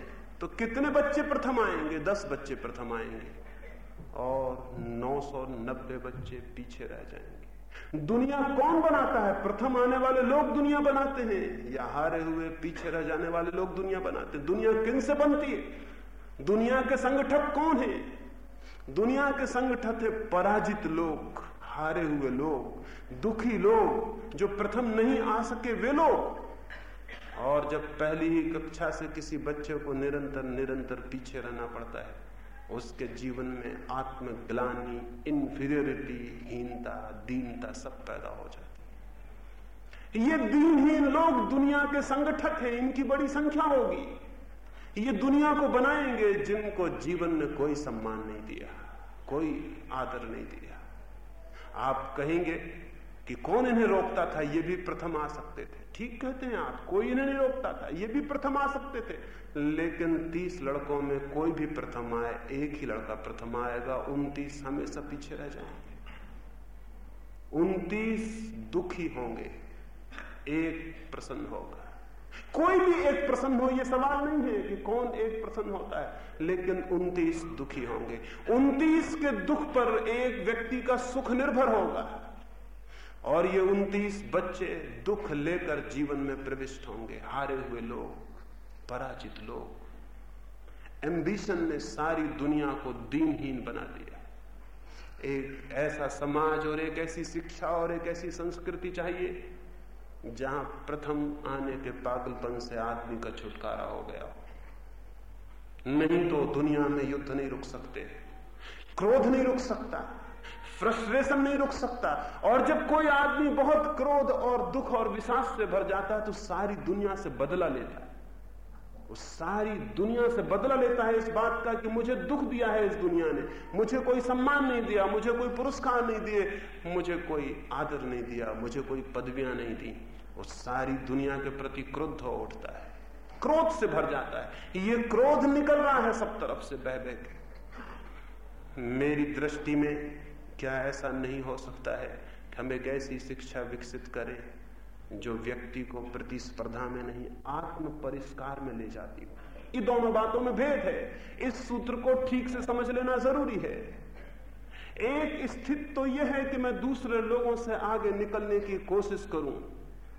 S1: तो कितने बच्चे प्रथम आएँगे? दस बच्चे प्रथम आएँगे। और 990 बच्चे पीछे रह जाएँगे। दुनिया कौन बनाता है? प्रथम आने वाले लोग दुनिया बनाते हैं, या हारे हुए पीछे रह जाने वाले लोग दुनिया बनाते हैं। दुनिया किन से बनती है? दुनिया के संगठक कौन है? दुनिया के संगठक है पराजित लोग, हारे हुए लोग, दुखी लोग, जो प्रथम नहीं आ सके वे लोग। और जब पहली ही कक्षा से किसी बच्चे को निरंतर निरंतर पीछे रहना पड़ता है, उसके जीवन में आत्मग्लानी इंफीरियोरिटी हीनता, दीनता सब पैदा हो जाती है। ये दीनहीन लोग दुनिया के संगठक हैं, इनकी बड़ी संख्या होगी। ये दुनिया को बनाएँगे जिनको जीवन ने कोई सम्मान नहीं दिया, कोई आदर नहीं दिया। आप कहेंगे कि कौन इन्हें रोकता था? ये भी प्रथम आ सकते थे। ठीक कहते हैं आप, कोई इन्हें नहीं रोकता था, ये भी प्रथम आ सकते थे। लेकिन तीस लड़कों में कोई भी प्रथम आए, एक ही लड़का प्रथम आएगा, उनतीस हमेशा पीछे रह जाएँगे। उनतीस दुखी होंगे, एक प्रसन्न होगा। कोई भी एक प्रसन्न हो यह सवाल नहीं है कि कौन एक प्रसन्न होता है, लेकिन उनतीस दुखी होंगे। उनतीस के दुख पर एक व्यक्ति का सुख निर्भर होगा। और ये उनतीस बच्चे दुख लेकर जीवन में प्रविष्ट होंगे। हारे हुए लोग, पराजित लोग, एम्बिशन ने सारी दुनिया को दीनहीन बना दिया। एक ऐसा समाज और एक ऐसी शिक्षा और एक ऐसी संस्कृति चाहिए जहाँ प्रथम आने के पागलपन से आदमी का छुटकारा हो गया। नहीं तो दुनिया में युद्ध नहीं रुक सकते। क्रोध नहीं रुक सकता। फ्रस्ट्रेशन नहीं रुक सकता। और जब कोई आदमी बहुत क्रोध और दुख और विश्वास से भर जाता है तो सारी दुनिया से बदला लेता वो सारी दुनिया से बदला लेता है इस बात का कि मुझे दुख दिया है इस दुनिया ने। मुझे कोई सम्मान नहीं दिया, मुझे कोई पुरस्कार नहीं दिए, मुझे कोई आदर नहीं दिया, मुझे कोई पदवियाँ नहीं दी। वो सारी दुनिया के प्रति क्रुद्ध हो उठता है। क्रोध से भर जाता है। ये क्रोध निकल रहा है सब तरफ़ से बह बह के। मेरी दृष्टि में क्या ऐसा नहीं हो सकता है कि हम एक ऐसी शिक्षा विकसित करें जो व्यक्ति को प्रतिस्पर्धा में नहीं आत्म परिष्कार में ले जाती हो। ये दोनों बातों में भेद है। इस सूत्र को ठीक से समझ लेना ज़रूरी है। एक स्थिति तो यह है कि मैं दूसरे लोगों से आगे निकलने की कोशिश करूँ,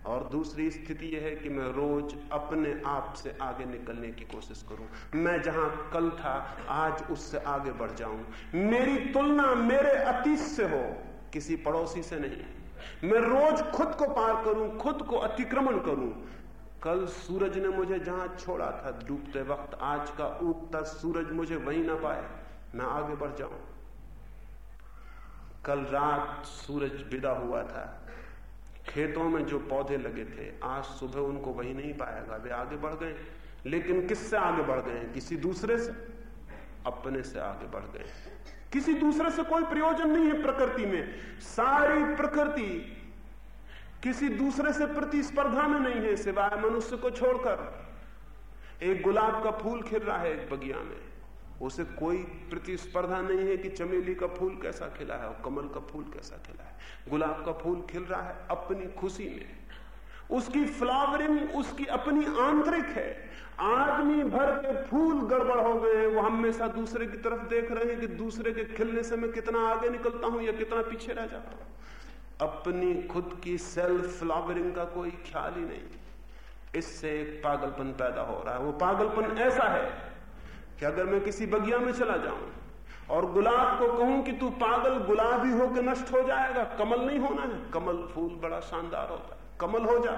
S1: और दूसरी स्थिति यह है कि मैं रोज अपने आप से आगे निकलने की कोशिश करूँ। मैं जहाँ कल था, आज उससे आगे बढ़ जाऊँ। मेरी तुलना मेरे अतीत से हो, किसी पड़ोसी से नहीं। मैं रोज खुद को पार करूँ, खुद को अतिक्रमण करूँ। कल सूरज ने मुझे जहाँ छोड़ा था, डूबते वक्त आज का उगता सूरज मुझे वहीं ना पाए। मैं आगे बढ़ जाऊँ। कल रात सूरज विदा हुआ था। खेतों में जो पौधे लगे थे, आज सुबह उनको वही नहीं पाएगा वे आगे बढ़ गए। लेकिन किससे आगे बढ़ गए? किसी दूसरे से? अपने से आगे बढ़ गए। किसी दूसरे से कोई प्रयोजन नहीं है प्रकृति में। सारी प्रकृति किसी दूसरे से प्रतिस्पर्धा में नहीं है, सिवाय मनुष्य को छोड़कर। एक गुलाब का फूल खिल रहा है एक बगिया में। उसे कोई प्रतिस्पर्धा नहीं है कि चमेली का फूल कैसा खिला है और कमल का फूल कैसा खिला है। गुलाब का फूल खिल रहा है अपनी खुशी में। उसकी फ्लावरिंग, उसकी अपनी आंतरिक है। आदमी भर के फूल गड़बड़ हो गए हैं। वो हमेशा दूसरे की तरफ़ देख रहे हैं कि दूसरे के खिलने से मैं कितना आगे निकलता हूँ या कितना पीछे रह जाता हूँ। अपनी खुद की सेल्फ फ्लावरिंग का कोई ख्याल ही नहीं। इससे एक पागलपन पैदा हो रहा है। वो पागलपन ऐसा है कि अगर मैं किसी बगिया में चला जाऊँ और गुलाब को कहूँ कि तू पागल, गुलाब होकर नष्ट हो जाएगा, कमल नहीं होना है। कमल फूल बड़ा शानदार होता है। कमल हो जा।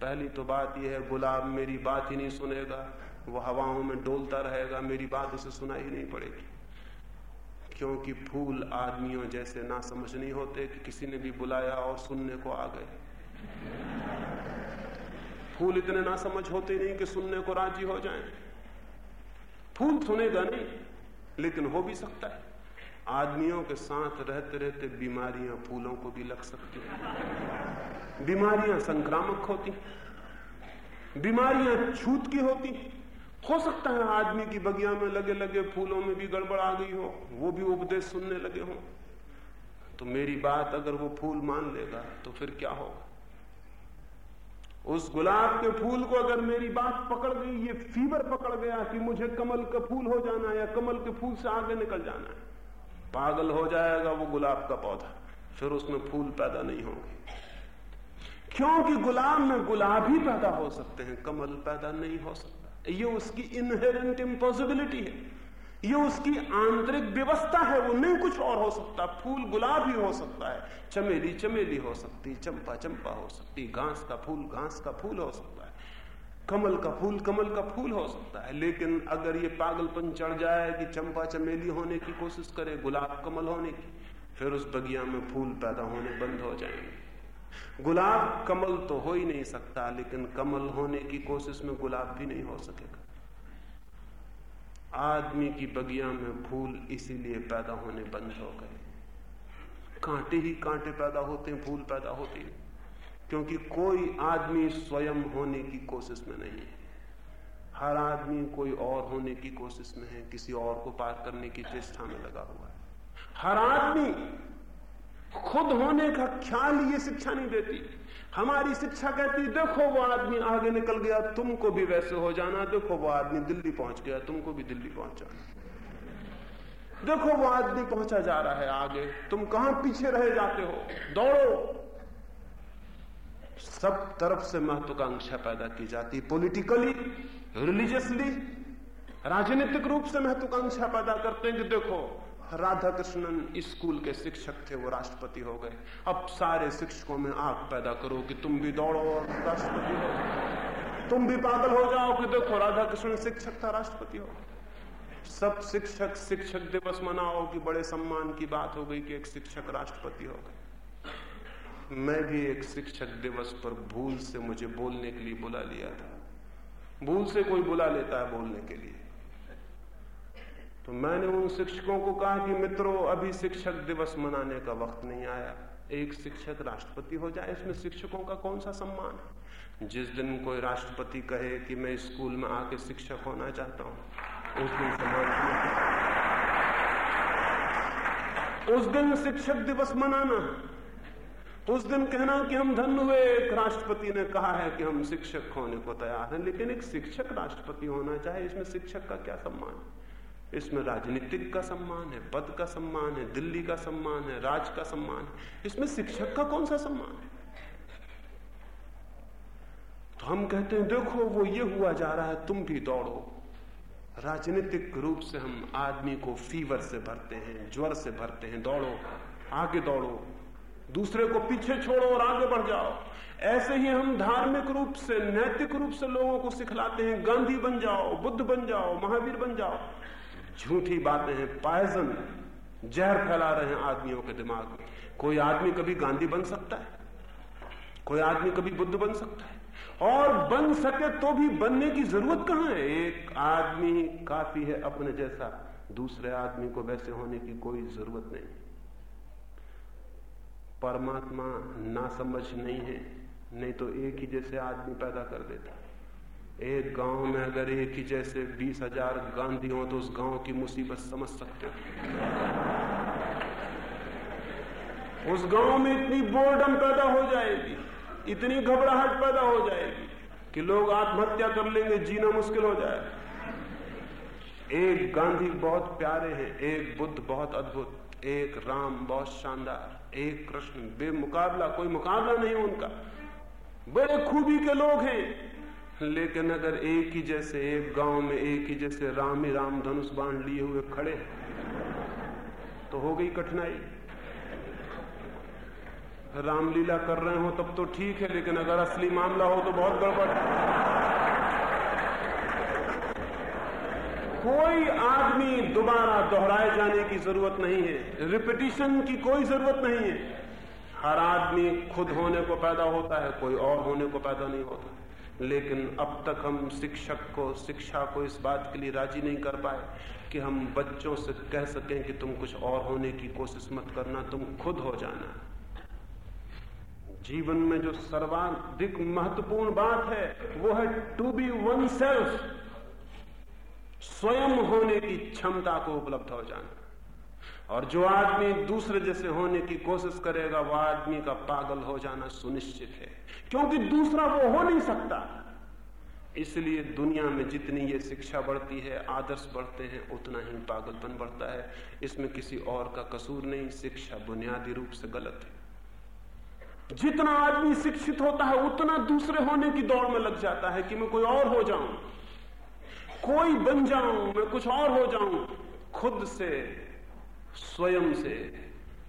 S1: पहली तो बात यह है गुलाब मेरी बात ही नहीं सुनेगा। वो हवाओं में डोलता रहेगा, मेरी बात उसे सुनाई नहीं पड़ेगी। क्योंकि फूल आदमियों जैसे ना समझ नहीं होते कि किसी ने भी बुलाया और सुनने को आ गए। फूल इतने ना समझ होते नहीं कि सुनने को राज़ी हो जाएँ। फूल सुनेगा नहीं, लेकिन हो भी सकता है। आदमियों के साथ रहते रहते बीमारियाँ फूलों को भी लग सकती हैं। बीमारियाँ संक्रामक होती बीमारियाँ छूत की होती हो सकता है आदमी की बगिया में लगे लगे फूलों में भी गड़बड़ आ गई हो, वो भी उपदेश सुनने लगे हो। तो मेरी बात अगर वो फूल मान लेगा तो फिर क्या होगा? उस गुलाब के फूल को अगर मेरी बात पकड़ गई, ये फीवर पकड़ गया कि मुझे कमल का फूल हो जाना है या कमल के फूल से आगे निकल जाना है। पागल हो जाएगा वो गुलाब का पौधा, फिर उसमें फूल पैदा नहीं होंगे। क्योंकि गुलाब में गुलाब ही पैदा हो सकते हैं, कमल पैदा नहीं हो सकता। ये उसकी इनहेरेंट इम्पॉसिबिलिटी है। ये उसकी आंतरिक व्यवस्था है, वो नहीं कुछ और हो सकता। फूल गुलाब ही हो सकता है, चमेली चमेली हो सकती, चंपा चंपा हो सकती, घास का फूल, घास का फूल हो सकता है। कमल का फूल, कमल का फूल हो सकता है, लेकिन अगर ये पागलपन चढ़ जाए कि चंपा चमेली होने की कोशिश करे, गुलाब कमल होने की, फिर उस बगिया में फूल पैदा होने बंद हो जाएँगे। गुलाब कमल तो हो ही नहीं सकता, लेकिन कमल होने की कोशिश में गुलाब भी नहीं हो सकेगा। आदमी की बगिया में फूल इसीलिए पैदा होने बंद हो गए। कांटे ही कांटे पैदा होते हैं, फूल पैदा होते हैं। क्योंकि कोई आदमी स्वयं होने की कोशिश में नहीं है। हर आदमी कोई और होने की कोशिश में है, किसी और को पार करने की चेष्टा में लगा हुआ है। हर आदमी खुद होने का ख्याल ये शिक्षा नहीं देती। हमारी शिक्षा कहती, देखो, वो आदमी आगे निकल गया, तुमको भी वैसे हो जाना। देखो, वो आदमी दिल्ली पहुँच गया, तुमको भी दिल्ली पहुँच जाना देखो, वो आदमी पहुँचा जा रहा है आगे। तुम कहाँ पीछे रह जाते हो? दौड़ो। सब तरफ़ से महत्वाकांक्षा पैदा की जाती पॉलिटिकली रिलीजियसली राजनीतिक रूप से महत्वाकांक्षा पैदा करते हैं। कि देखो राधा कृष्णन स्कूल के शिक्षक थे, वो राष्ट्रपति हो गए। अब सारे शिक्षकों में आग पैदा करो कि तुम भी दौड़ो और राष्ट्रपति हो। तुम भी पागल हो जाओ कि देखो राधा कृष्ण शिक्षक था, राष्ट्रपति हो सब शिक्षक शिक्षक दिवस मनाओ कि बड़े सम्मान की बात हो गई कि एक शिक्षक राष्ट्रपति हो गए। मैं भी एक शिक्षक दिवस पर भूल से मुझे बोलने के लिए बुला लिया था। भूल से कोई बुला लेता है बोलने के लिए। तो मैंने उन शिक्षकों को कहा कि मित्रों, अभी शिक्षक दिवस मनाने का वक्त नहीं आया। एक शिक्षक राष्ट्रपति हो जाए, इसमें शिक्षकों का कौन सा सम्मान है? जिस दिन कोई राष्ट्रपति कहे कि मैं स्कूल में आके शिक्षक होना चाहता हूँ, उस दिन सम्मान उस दिन शिक्षक दिवस मनाना। उस दिन कहना कि हम धन हुए। एक राष्ट्रपति ने कहा है कि हम शिक्षक होने को तैयार हैं, लेकिन एक शिक्षक राष्ट्रपति होना चाहे इसमें शिक्षक का क्या सम्मान है? इसमें राजनीतिक का सम्मान है, पद का सम्मान है, दिल्ली का सम्मान है, राज का सम्मान है। इसमें शिक्षक का कौन सा सम्मान है? तो हम कहते हैं, देखो, वो ये हुआ जा रहा है, तुम भी दौड़ो। राजनीतिक रूप से हम आदमी को फीवर से भरते हैं, ज्वर से भरते हैं, दौड़ो, आगे दौड़ो। दूसरे को पीछे छोड़ो और आगे बढ़ जाओ। ऐसे ही हम धार्मिक रूप से, नैतिक रूप से लोगों को सिखलाते हैं, गांधी बन जाओ, बुद्ध बन जाओ, महावीर बन जाओ। झूठी बातें हैं, पायजन, जहर फैला रहे हैं आदमियों के दिमाग में। कोई आदमी कभी गांधी बन सकता है? कोई आदमी कभी बुद्ध बन सकता है? और बन सके तो भी बनने की ज़रूरत कहाँ है? एक आदमी काफ़ी है अपने जैसा, दूसरे आदमी को वैसे होने की कोई ज़रूरत नहीं। परमात्मा ना समझ नहीं है, नहीं तो एक ही जैसे आदमी पैदा कर देता। एक गाँव में अगर एक ही जैसे बीस हज़ार गांधी हो तो उस गाँव की मुसीबत समझ सकते हो। उस गाँव में इतनी बोर्डम पैदा हो जाएगी, इतनी घबराहट पैदा हो जाएगी कि लोग आत्महत्या कर लेंगे, जीना मुश्किल हो जाए एक गांधी बहुत प्यारे हैं, एक बुद्ध बहुत अद्भुत, एक राम बहुत शानदार, एक कृष्ण, बेमुकाबला, कोई मुकाबला नहीं उनका। बड़े खूबी के लोग हैं। लेकिन अगर एक ही जैसे एक गाँव में, एक ही जैसे राम ही राम धनुष बाँध लिए हुए खड़े तो हो गई कठिनाई। रामलीला कर रहे हो तब तो ठीक है, लेकिन अगर असली मामला हो तो बहुत गड़बड़ कोई आदमी दोबारा दोहराए जाने की ज़रूरत नहीं है। रिपीटिशन की कोई ज़रूरत नहीं है। हर आदमी खुद होने को पैदा होता है, कोई और होने को पैदा नहीं होता। लेकिन अब तक हम शिक्षक को, शिक्षा को इस बात के लिए राज़ी नहीं कर पाए कि हम बच्चों से कह सकें कि तुम कुछ और होने की कोशिश मत करना, तुम खुद हो जाना। जीवन में जो सर्वाधिक महत्वपूर्ण बात है, वो है टू बी वन सेल्फ स्वयं होने की क्षमता को उपलब्ध हो जाना। और जो आदमी दूसरे जैसे होने की कोशिश करेगा वह आदमी का पागल हो जाना सुनिश्चित है। क्योंकि दूसरा वो हो नहीं सकता। इसलिए दुनिया में जितनी ये शिक्षा बढ़ती है, आदर्श बढ़ते हैं, उतना ही पागलपन बढ़ता है। इसमें किसी और का कसूर नहीं, शिक्षा बुनियादी रूप से गलत है। जितना आदमी शिक्षित होता है, उतना दूसरे होने की दौड़ में लग जाता है कि मैं कोई और हो जाऊँ। कोई बन जाऊँ, मैं कुछ और हो जाऊँ, खुद से, स्वयं से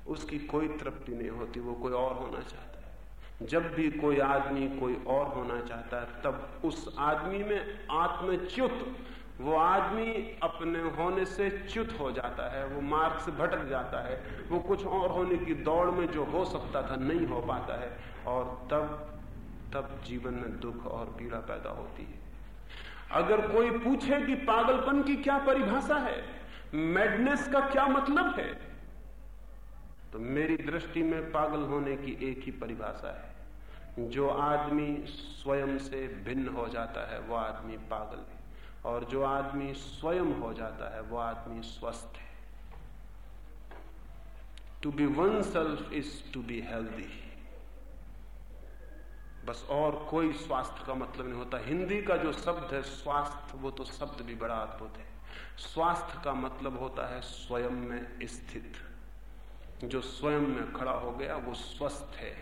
S1: उसकी कोई तृप्ति नहीं होती, वो कोई और होना चाहता है। जब भी कोई आदमी कोई और होना चाहता है, तब उस आदमी में आत्मच्युत, वो आदमी अपने होने से च्युत हो जाता है, वो मार्ग से भटक जाता है, वो कुछ और होने की दौड़ में जो हो सकता था, नहीं हो पाता है, और तब तब जीवन में दुख और पीड़ा पैदा होती है। अगर कोई पूछे कि पागलपन की क्या परिभाषा है? मैडनेस का क्या मतलब है? तो मेरी दृष्टि में पागल होने की एक ही परिभाषा है। जो आदमी स्वयं से भिन्न हो जाता है, वो आदमी पागल है। और जो आदमी स्वयं हो जाता है, वो आदमी स्वस्थ है। To be oneself is to be healthy बस और कोई स्वास्थ्य का मतलब नहीं होता। हिंदी का जो शब्द है, स्वास्थ्य, वो तो शब्द भी बड़ा अद्भुत है। स्वास्थ्य का मतलब होता है स्वयं में स्थित। जो स्वयं में खड़ा हो गया, वो स्वस्थ है।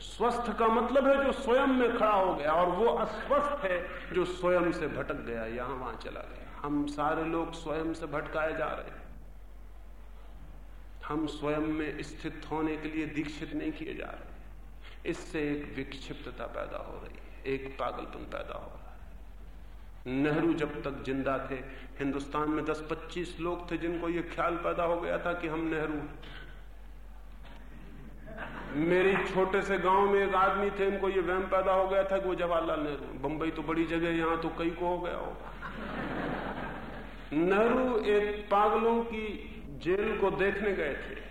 S1: स्वस्थ का मतलब है जो स्वयं में खड़ा हो गया, और वो अस्वस्थ है जो स्वयं से भटक गया, यहाँ वहाँ चला गया। हम सारे लोग स्वयं से भटकाए जा रहे हैं। हम स्वयं में स्थित होने के लिए दीक्षित नहीं किए जा रहे। इससे एक विक्षिप्तता पैदा हो रही है, एक पागलपन पैदा हो रहा है। नेहरू जब तक ज़िंदा थे, हिंदुस्तान में 10-25 लोग थे जिनको यह ख्याल पैदा हो गया था कि हम नेहरू मेरे छोटे से गाँव में एक आदमी थे उनको ये वहम पैदा हो गया था कि वो जवाहरलाल नेहरू बंबई तो बड़ी जगह यहाँ तो कई को हो गया हो नेहरू एक पागलों की जेल को देखने गए थे।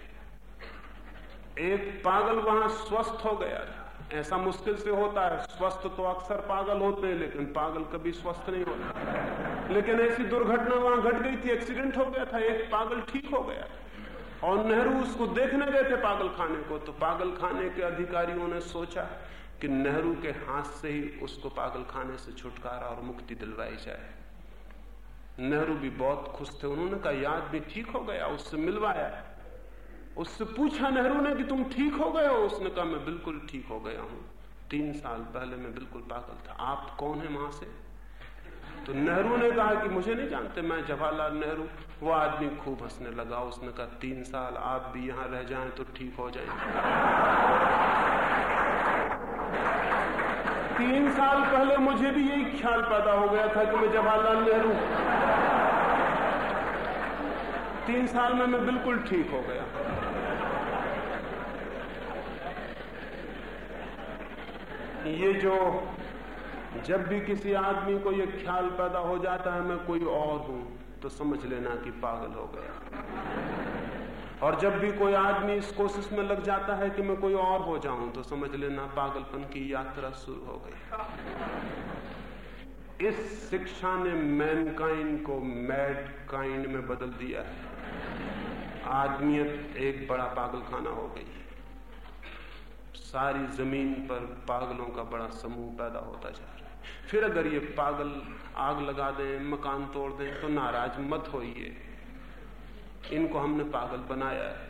S1: एक पागल वहाँ स्वस्थ हो गया था। ऐसा मुश्किल से होता है, स्वस्थ तो अक्सर पागल होते हैं, लेकिन पागल कभी स्वस्थ नहीं होता। लेकिन ऐसी दुर्घटना वहाँ घट गई थी, एक्सीडेंट हो गया था, एक पागल ठीक हो गया। और नेहरू उसको देखने गए थे पागल खाने को तो पागल खाने के अधिकारियों ने सोचा कि नेहरू के हाथ से ही उसको पागल खाने से छुटकारा और मुक्ति दिलवाई जाए। नेहरू भी बहुत खुश थे, उन्होंने कहा, याद भी ठीक हो गया, उससे मिलवाया उससे पूछा नेहरू ने कि तुम ठीक हो गए हो? उसने कहा, मैं बिल्कुल ठीक हो गया हूँ। तीन साल पहले मैं बिल्कुल पागल था। आप कौन है वहाँ से? तो नेहरू ने कहा कि, मुझे नहीं जानते, मैं जवाहरलाल नेहरू। वो आदमी खूब हंसने लगा। उसने कहा, तीन साल आप भी यहाँ रह जाएँ तो ठीक हो जाएँगे। तीन साल पहले मुझे भी यही ख्याल पैदा हो गया था कि मैं जवाहरलाल नेहरू। तीन साल में मैं बिल्कुल ठीक हो गया। ये जो जब भी किसी आदमी को यह ख्याल पैदा हो जाता है, मैं कोई और हूँ तो समझ लेना कि पागल हो गया। और जब भी कोई आदमी इस कोशिश में लग जाता है कि मैं कोई और हो जाऊँ तो समझ लेना पागलपन की यात्रा शुरू हो गई। इस शिक्षा ने मैनकाइंड को मैड काइंड में बदल दिया है। आदमियत एक बड़ा पागलखाना हो गई। सारी ज़मीन पर पागलों का बड़ा समूह पैदा होता जा रहा है। फिर अगर ये पागल आग लगा दें, मकान तोड़ दें तो नाराज़ मत होइए। इनको हमने पागल बनाया है।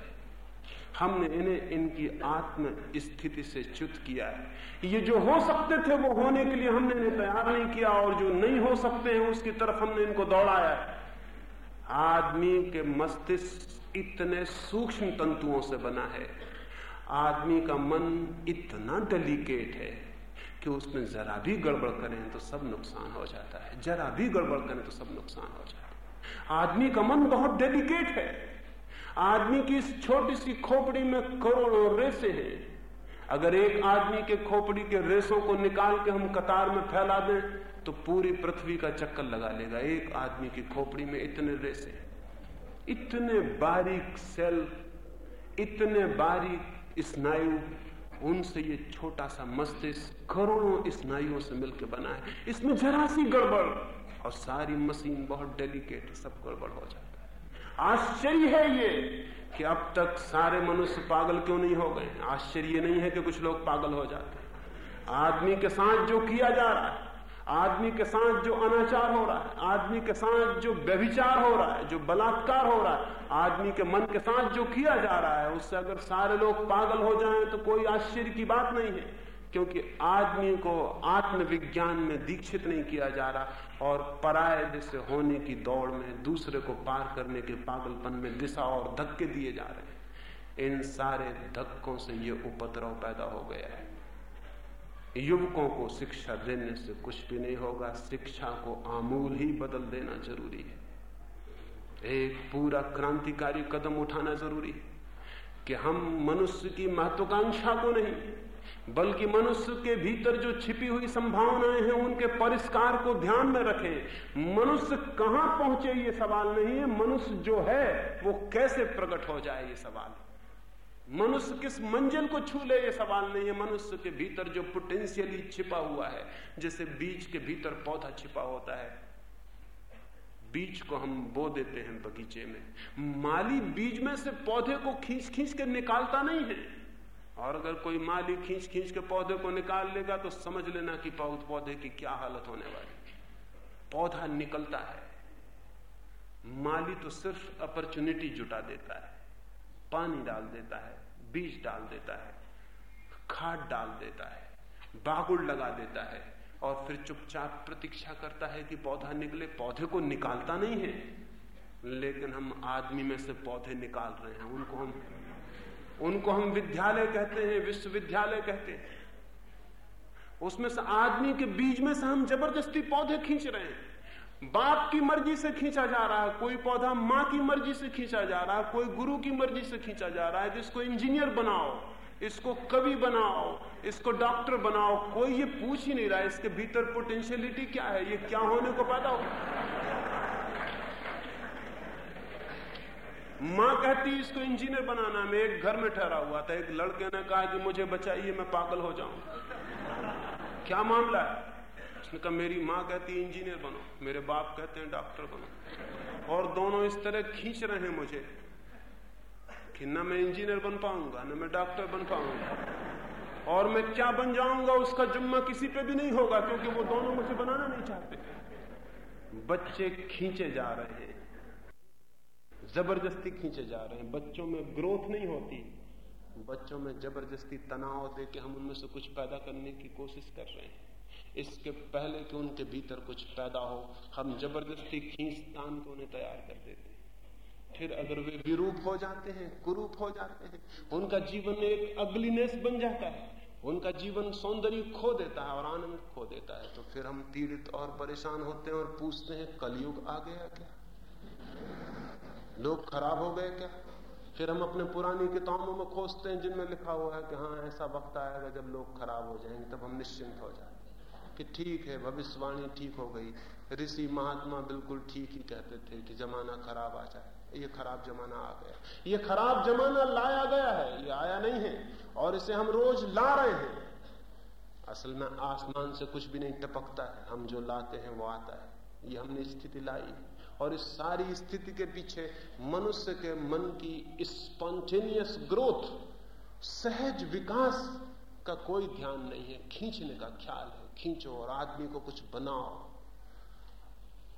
S1: हमने इन्हें इनकी आत्म स्थिति से च्युत किया है। ये जो हो सकते थे, वो होने के लिए हमने इन्हें तैयार नहीं किया, और जो नहीं हो सकते हैं, उसकी तरफ़ हमने इनको दौड़ाया है। आदमी के मस्तिष्क इतने सूक्ष्म तंतुओं से बना है। आदमी का मन इतना डेलिकेट है कि उसमें जरा भी गड़बड़ करें तो सब नुकसान हो जाता है। जरा भी गड़बड़ करें तो सब नुकसान हो जाता है। आदमी का मन बहुत डेलिकेट है। आदमी की इस छोटी सी खोपड़ी में करोड़ों रेसे हैं। अगर एक आदमी के खोपड़ी के रेसों को निकाल के हम कतार में फैला दें तो पूरी पृथ्वी का चक्कर लगा लेगा। एक आदमी की खोपड़ी में इतने रेसे इतने बारीक सेल इतने बारीक स्नायु उनसे ये छोटा सा मस्तिष्क करोड़ों स्नायुओं से मिलकर बना है। इसमें जरा सी गड़बड़ और सारी मशीन बहुत डेलिकेट सब गड़बड़ हो जाता है। आश्चर्य है ये कि अब तक सारे मनुष्य पागल क्यों नहीं हो गए? आश्चर्य नहीं है कि कुछ लोग पागल हो जाते हैं। आदमी के साथ जो किया जा रहा है आदमी के साथ जो अनाचार हो रहा है, आदमी के साथ जो व्यभिचार हो रहा है, जो बलात्कार हो रहा है, आदमी के मन के साथ जो किया जा रहा है, उससे अगर सारे लोग पागल हो जाएँ तो कोई आश्चर्य की बात नहीं है, क्योंकि आदमी को आत्मविज्ञान में दीक्षित नहीं किया जा रहा और पराय जैसे होने की दौड़ में दूसरे को पार करने के पागलपन में दिशा और धक्के दिए जा रहे हैं। इन सारे धक्कों से ये उपद्रव पैदा हो गया है। युवकों को शिक्षा देने से कुछ भी नहीं होगा। शिक्षा को आमूल ही बदल देना ज़रूरी है। एक पूरा क्रांतिकारी कदम उठाना ज़रूरी है कि हम मनुष्य की महत्वाकांक्षा को नहीं, बल्कि मनुष्य के भीतर जो छिपी हुई संभावनाएँ हैं, उनके परिष्कार को ध्यान में रखें। मनुष्य कहाँ पहुँचे ये सवाल नहीं है। मनुष्य जो है, वो कैसे प्रकट हो जाए ये सवाल? है मनुष्य किस मंजिल को छू ले, ये सवाल नहीं है। मनुष्य के भीतर जो पोटेंशियली छिपा हुआ है, जैसे बीज के भीतर पौधा छिपा होता है, बीज को हम बो देते हैं बगीचे में। माली बीज में से पौधे को खींच खींच के निकालता नहीं है। और अगर कोई माली खींच खींच के पौधे को निकाल लेगा तो समझ लेना कि पौधे की क्या हालत होने वाली। पौधा निकलता है। माली तो सिर्फ़ अपॉर्चुनिटी जुटा देता है, पानी डाल देता है। बीज डाल देता है, खाद डाल देता है बागुड़ लगा देता है और फिर चुपचाप प्रतीक्षा करता है कि पौधा निकले। पौधे को निकालता नहीं है, लेकिन हम आदमी में से पौधे निकाल रहे हैं। उनको हम उनको हम विद्यालय कहते हैं, विश्वविद्यालय कहते हैं। उसमें से आदमी के बीज में से हम ज़बरदस्ती पौधे खींच रहे हैं। बाप की मर्ज़ी से खींचा जा रहा है, कोई पौधा माँ की मर्ज़ी से खींचा जा रहा है, कोई गुरु की मर्ज़ी से खींचा जा रहा है, जिसको इंजीनियर बनाओ, इसको कवि बनाओ, इसको डॉक्टर बनाओ, कोई ये पूछ ही नहीं रहा इसके भीतर पोटेंशियलिटी क्या है, ये क्या होने को पैदा हो माँ कहती इसको इंजीनियर बनाना मैं एक घर में ठहरा हुआ था, एक लड़के ने कहा कि मुझे बचाइए, मैं पागल हो जाऊँ। क्या मामला है? उसने कहा मेरी माँ कहती है, इंजीनियर बनो। मेरे बाप कहते हैं, डॉक्टर बनो। और दोनों इस तरह खींच रहे हैं मुझे कि न मैं इंजीनियर बन पाऊँगा, न मैं डॉक्टर बन पाऊँगा। और मैं क्या बन जाऊँगा, उसका जुम्मा किसी पे भी नहीं होगा, क्योंकि वो दोनों मुझे बनाना नहीं चाहते। बच्चे खींचे जा रहे हैं। ज़बरदस्ती खींचे जा रहे हैं। बच्चों में ग्रोथ नहीं होती। बच्चों में ज़बरदस्ती तनाव दे के हम उनमें से कुछ पैदा करने की कोशिश कर रहे हैं। इसके पहले कि उनके भीतर कुछ पैदा हो, हम ज़बरदस्ती खींच तान को उन्हें तैयार कर देते हैं। फिर अगर वे विरूप हो जाते हैं, कुरूप हो जाते हैं, उनका जीवन एक अगलीनेस बन जाता है। उनका जीवन सौंदर्य खो देता है और आनंद खो देता है। तो फिर हम पीड़ित और परेशान होते हैं और पूछते हैं, कलयुग आ गया क्या? लोग खराब हो गए क्या? फिर हम अपने पुरानी किताबों में खोजते हैं, जिनमें लिखा हुआ है कि हाँ ऐसा वक्त आएगा जब लोग खराब हो जाएँगे, तब हम निश्चिंत हो जाए कि ठीक है, भविष्यवाणी ठीक हो गई। ऋषि महात्मा बिल्कुल ठीक ही कहते थे कि जमाना खराब आ जाए। ये खराब जमाना आ गया। ये खराब जमाना लाया गया है, ये आया नहीं है, और इसे हम रोज ला रहे हैं। असल में आसमान से कुछ भी नहीं टपकता है। हम जो लाते हैं वो आता है। ये हमने स्थिति लाई और इस सारी स्थिति के पीछे मनुष्य के मन की स्पॉन्टेनियस ग्रोथ, सहज विकास का कोई ध्यान नहीं है। खींचने का ख्याल है। खींचो और आदमी को कुछ बनाओ,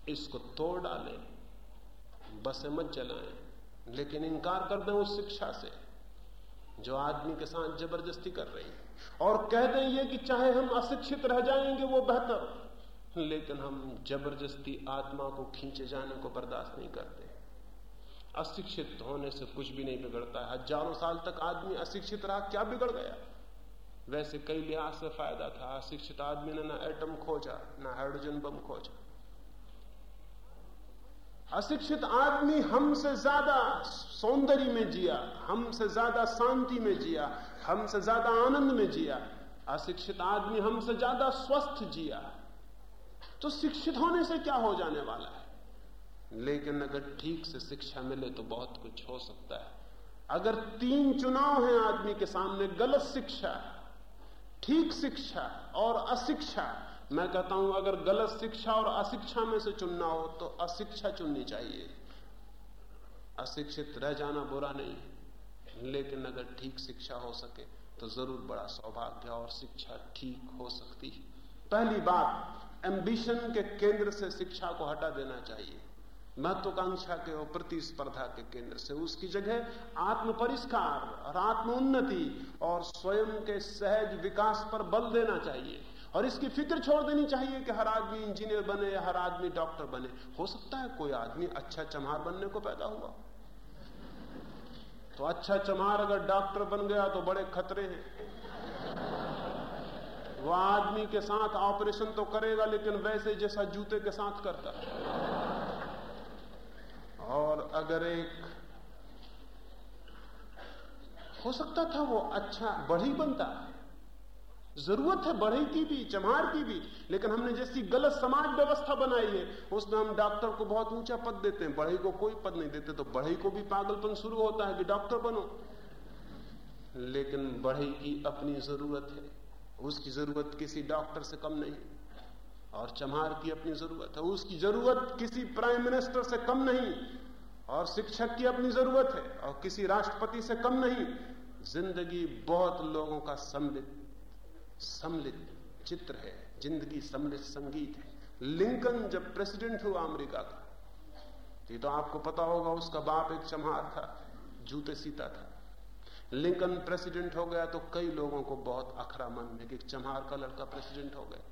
S1: इसको तोड़ डाले, बसे मत जलाएँ, लेकिन इनकार कर दें उस शिक्षा से, जो आदमी के साथ ज़बरदस्ती कर रही है। और कह दें ये कि चाहे हम अशिक्षित रह जाएँगे, वो बेहतर, लेकिन हम ज़बरदस्ती आत्मा को खींचे जाने को बर्दाश्त नहीं करते। अशिक्षित होने से कुछ भी नहीं बिगड़ता है। हज़ारों साल तक आदमी अशिक्षित रहा, क्या बिगड़ गया? वैसे कई लिहाज से फ़ायदा था, अशिक्षित आदमी ने ना एटम खोजा, ना हाइड्रोजन बम खोजा। अशिक्षित आदमी हमसे ज़्यादा सौंदर्य में जिया, हमसे ज़्यादा शांति में जिया, हमसे ज़्यादा आनंद में जिया। अशिक्षित आदमी हमसे ज़्यादा स्वस्थ जिया। तो शिक्षित होने से क्या हो जाने वाला है? लेकिन अगर ठीक से शिक्षा मिले तो बहुत कुछ हो सकता है। अगर तीन चुनाव हैं आदमी के सामने, गलत शिक्षा ठीक शिक्षा और अशिक्षा। मैं कहता हूँ, अगर गलत शिक्षा और अशिक्षा में से चुनना हो तो अशिक्षा चुननी चाहिए। अशिक्षित रह जाना बुरा नहीं लेकिन अगर ठीक शिक्षा हो सके तो ज़रूर बड़ा सौभाग्य और शिक्षा ठीक हो सकती है। पहली बात एम्बिशन के केंद्र से शिक्षा को हटा देना चाहिए। महत्वाकांक्षा के और प्रतिस्पर्धा के केंद्र से उसकी जगह आत्म परिष्कार और आत्म उन्नति और स्वयं के सहज विकास पर बल देना चाहिए। और इसकी फ़िक्र छोड़ देनी चाहिए कि हर आदमी इंजीनियर बने या हर आदमी डॉक्टर बने। हो सकता है कोई आदमी अच्छा चमार बनने को पैदा हुआ। तो अच्छा चमार अगर डॉक्टर बन गया तो बड़े खतरे हैं। वह आदमी के साथ ऑपरेशन तो करेगा, लेकिन वैसे जैसा जूते के साथ करता। और अगर एक हो सकता था वो अच्छा बढ़ी बनता। ज़रूरत है बढ़ई की भी, चमार की भी, लेकिन हमने जैसी गलत समाज व्यवस्था बनाई है, उसमें हम डॉक्टर को बहुत ऊँचा पद देते हैं। बढ़ई को कोई पद नहीं देते तो बढ़ई को भी पागलपन शुरू होता है कि डॉक्टर बनो। लेकिन बढ़ई की अपनी ज़रूरत है, उसकी ज़रूरत किसी डॉक्टर से कम नहीं। और चमार की अपनी ज़रूरत है। उसकी ज़रूरत किसी प्राइम मिनिस्टर से कम नहीं, और शिक्षक की अपनी ज़रूरत है, और किसी राष्ट्रपति से कम नहीं। ज़िंदगी बहुत लोगों का सम्मिलित सम्मिलित चित्र है। ज़िंदगी सम्मिलित संगीत है। लिंकन जब प्रेसिडेंट हुआ अमेरिका का तो ये तो आपको पता होगा, उसका बाप एक चमार था, जूते सीता था। लिंकन प्रेसिडेंट हो गया तो कई लोगों को बहुत अखरा मन में कि चमार का लड़का प्रेसिडेंट हो गया।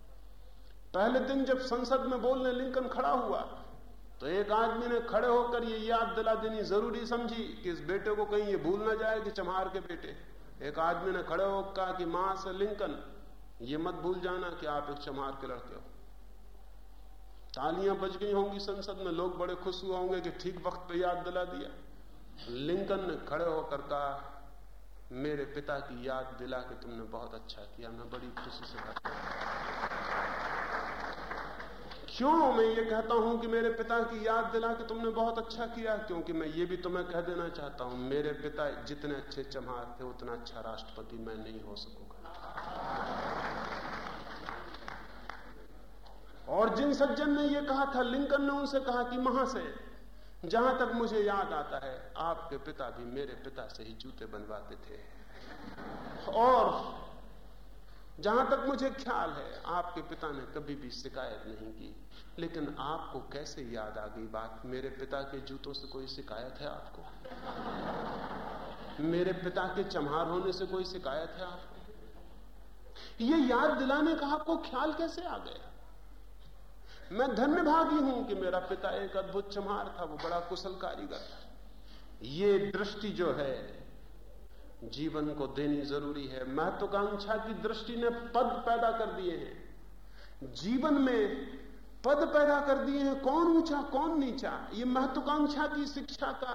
S1: पहले दिन जब संसद में बोलने लिंकन खड़ा हुआ तो एक आदमी ने खड़े होकर ये याद दिला देनी ज़रूरी समझी कि इस बेटे को कहीं ये भूल ना जाए कि चमार के बेटे। एक आदमी ने खड़े होकर कहा कि माँ से लिंकन, ये मत भूल जाना कि आप एक चमार के लड़के हो। तालियाँ बज गई होंगी संसद में, लोग बड़े खुश हुए होंगे कि ठीक वक्त पे याद दिला दिया। लिंकन ने खड़े होकर कहा मेरे पिता की याद दिला के तुमने बहुत अच्छा किया। मैं बड़ी खुशी से करता क्यों मैं ये कहता हूँ कि मेरे पिता की याद दिला के तुमने बहुत अच्छा किया? क्योंकि मैं ये भी तुम्हें कह देना चाहता हूँ, मेरे पिता जितने अच्छे चमार थे, उतना अच्छा राष्ट्रपति मैं नहीं हो सकूँगा। और जिन सज्जन ने यह कहा था, लिंकन ने उनसे कहा कि महा से जहाँ तक मुझे याद आता है, आपके पिता भी मेरे पिता से ही जूते बनवाते थे। और जहाँ तक मुझे ख्याल है, आपके पिता ने कभी भी शिकायत नहीं की। लेकिन आपको कैसे याद आ गई बात? मेरे पिता के जूतों से कोई शिकायत है आपको? मेरे पिता के चम्हार होने से कोई शिकायत है आपको? ये याद दिलाने का आपको ख्याल कैसे आ गया? मैं धन्य भागी हूँ कि मेरा पिता एक अद्भुत चमार था, वो बड़ा कुशल कारीगर था। ये दृष्टि जो है, जीवन को देनी ज़रूरी है। महत्वाकांक्षा की दृष्टि ने पद पैदा कर दिए हैं। जीवन में पद पैदा कर दिए हैं, कौन ऊँचा, कौन नीचा? ये महत्वाकांक्षा की शिक्षा का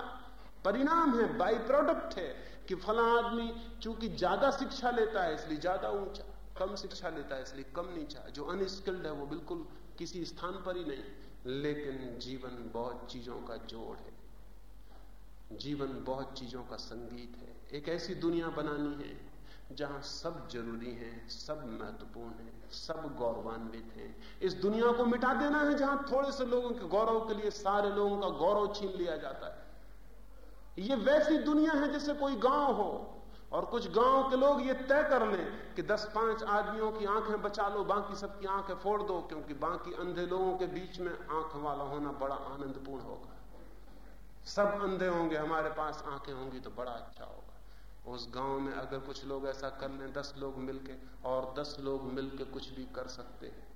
S1: परिणाम है बाई प्रोडक्ट है कि फला आदमी चूँकि ज़्यादा शिक्षा लेता है, इसलिए ज़्यादा ऊँचा, कम शिक्षा लेता है, इसलिए कम नीचा। जो अनस्किल्ड है, वो बिल्कुल किसी स्थान पर ही नहीं, लेकिन जीवन बहुत चीज़ों का जोड़ है। जीवन बहुत चीज़ों का संगीत है। एक ऐसी दुनिया बनानी है जहाँ सब ज़रूरी है, सब महत्वपूर्ण है, सब गौरवान्वित है। इस दुनिया को मिटा देना है जहाँ थोड़े से लोगों के गौरव के लिए, सारे लोगों का गौरव छीन लिया जाता है। ये वैसी दुनिया है जैसे कोई गाँव हो और कुछ गाँव के लोग ये तय कर लें कि 10-5 आदमियों की आँखें बचा लो, बाकी सबकी आँखें फोड़ दो, क्योंकि बाकी अंधे लोगों के बीच में आँख वाला होना बड़ा आनंदपूर्ण होगा। सब अंधे होंगे, हमारे पास आँखें होंगी तो बड़ा अच्छा होगा। उस गाँव में अगर कुछ लोग ऐसा कर लें, दस लोग मिलके, और दस लोग मिलके कुछ भी कर सकते हैं।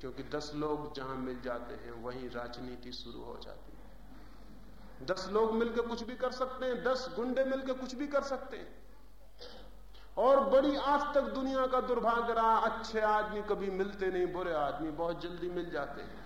S1: क्योंकि दस लोग जहाँ मिल जाते हैं, वहीं राजनीति शुरू हो जाती है। दस लोग मिलकर कुछ भी कर सकते हैं, दस गुंडे मिलकर कुछ भी कर सकते हैं। और बड़ी आज तक दुनिया का दुर्भाग्य रहा, अच्छे आदमी कभी मिलते नहीं, बुरे आदमी बहुत जल्दी मिल जाते हैं।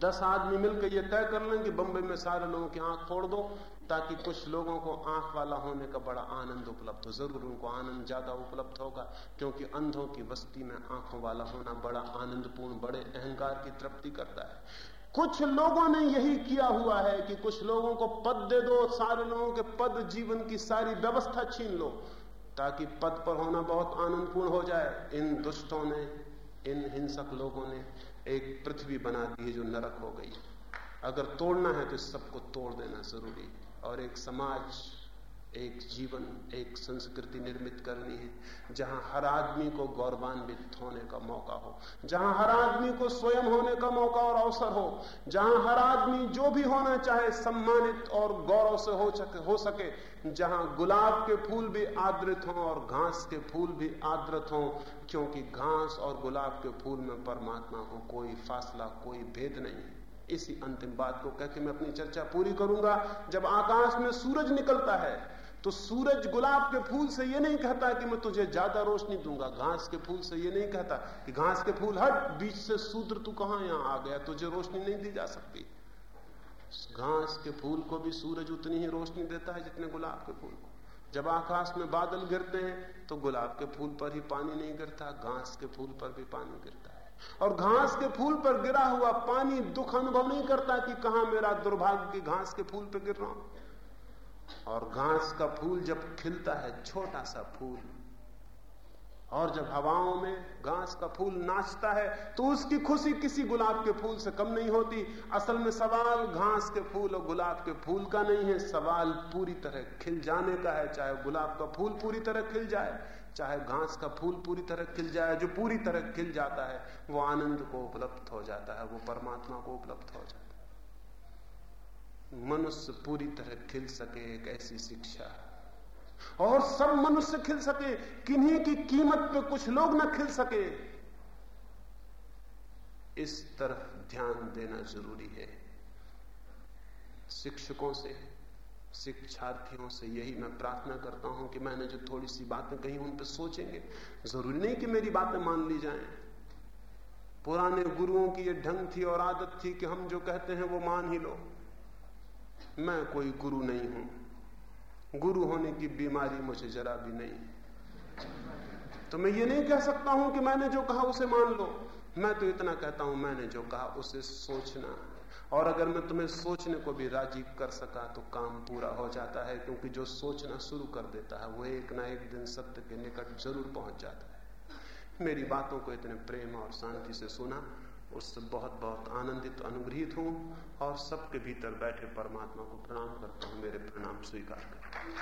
S1: दस आदमी मिलकर यह तय कर लें कि बंबई में सारे लोगों की आँख फोड़ दो, ताकि कुछ लोगों को आँख वाला होने का बड़ा आनंद उपलब्ध हो। ज़रूर उनको आनंद ज़्यादा उपलब्ध होगा, क्योंकि अंधों की बस्ती में आँखों वाला होना बड़ा आनंदपूर्ण, बड़े अहंकार की तृप्ति करता है। कुछ लोगों ने यही किया हुआ है कि कुछ लोगों को पद दे दो, सारे लोगों के पद जीवन की सारी व्यवस्था छीन लो, ताकि पद पर होना बहुत आनंदपूर्ण हो जाए। इन दुष्टों ने, इन हिंसक लोगों ने एक पृथ्वी बना दी है जो नरक हो गई। अगर तोड़ना है तो इस सबको तोड़ देना ज़रूरी। और एक समाज एक जीवन, एक संस्कृति निर्मित करनी है, जहाँ हर आदमी को गौरवान्वित होने का मौका हो, जहाँ हर आदमी को स्वयं होने का मौका और अवसर हो, जहाँ हर आदमी जो भी होना चाहे सम्मानित और गौरव से हो सके हो सके, जहाँ गुलाब के फूल भी आदृत हों और घास के फूल भी आदृत हों, क्योंकि घास और गुलाब के फूल में परमात्मा को कोई फासला, कोई भेद नहीं है। इसी अंतिम बात को कहकर मैं अपनी चर्चा पूरी करूँगा। जब आकाश में सूरज निकलता है तो सूरज गुलाब के फूल से ये नहीं कहता कि मैं तुझे ज़्यादा रोशनी दूँगा। घास के फूल से ये नहीं कहता कि घास के फूल हट, बीच से सूद्र तू कहाँ यहाँ आ गया? तुझे रोशनी नहीं दी जा सकती। घास के फूल को भी सूरज उतनी ही रोशनी देता है जितने गुलाब के फूल को। जब आकाश में बादल गिरते हैं तो गुलाब के फूल पर ही पानी नहीं गिरता, घास के फूल पर भी पानी गिरता है। और घास के फूल पर गिरा हुआ पानी दुख अनुभव नहीं करता कि कहा मेरा दुर्भाग्य घास के फूल पर गिर रहा हूँ। और घास का फूल जब खिलता है, छोटा सा फूल। और जब हवाओं में घास का फूल नाचता है तो उसकी खुशी किसी गुलाब के फूल से कम नहीं होती। असल में सवाल घास के फूल और गुलाब के फूल का नहीं है। सवाल पूरी तरह खिल जाने का है, चाहे गुलाब का फूल पूरी तरह खिल जाए, चाहे घास का फूल पूरी तरह खिल जाए, जो पूरी तरह खिल जाता है, वो आनंद को उपलब्ध हो जाता है, वो परमात्मा को उपलब्ध हो जाता है। मनुष्य पूरी तरह खिल सके एक ऐसी शिक्षा। और सब मनुष्य खिल सके, किन्हीं की कीमत पे कुछ लोग ना खिल सके। इस तरफ़ ध्यान देना ज़रूरी है। शिक्षकों से, शिक्षार्थियों से यही मैं प्रार्थना करता हूँ कि मैंने जो थोड़ी सी बातें कही उन पर सोचेंगे, ज़रूरी नहीं कि मेरी बातें मान ली जाएँ। पुराने गुरुओं की ये ढंग थी और आदत थी कि हम जो कहते हैं वो मान ही लो। मैं कोई गुरु नहीं हूँ। गुरु होने की बीमारी मुझे जरा भी नहीं। तो मैं ये नहीं कह सकता हूँ कि मैंने जो कहा उसे मान लो। मैं तो इतना कहता हूँ, मैंने जो कहा उसे सोचना और अगर मैं तुम्हें सोचने को भी राज़ी कर सका तो काम पूरा हो जाता है, क्योंकि जो सोचना शुरू कर देता है, वो एक ना एक दिन सत्य के निकट ज़रूर पहुँच जाता है। मेरी बातों को इतने प्रेम और शांति से सुना। उससे बहुत बहुत आनंदित, अनुग्रहित हूँ और सबके भीतर बैठे परमात्मा को प्रणाम करता हूँ, मेरे प्रणाम स्वीकार करता हूँ।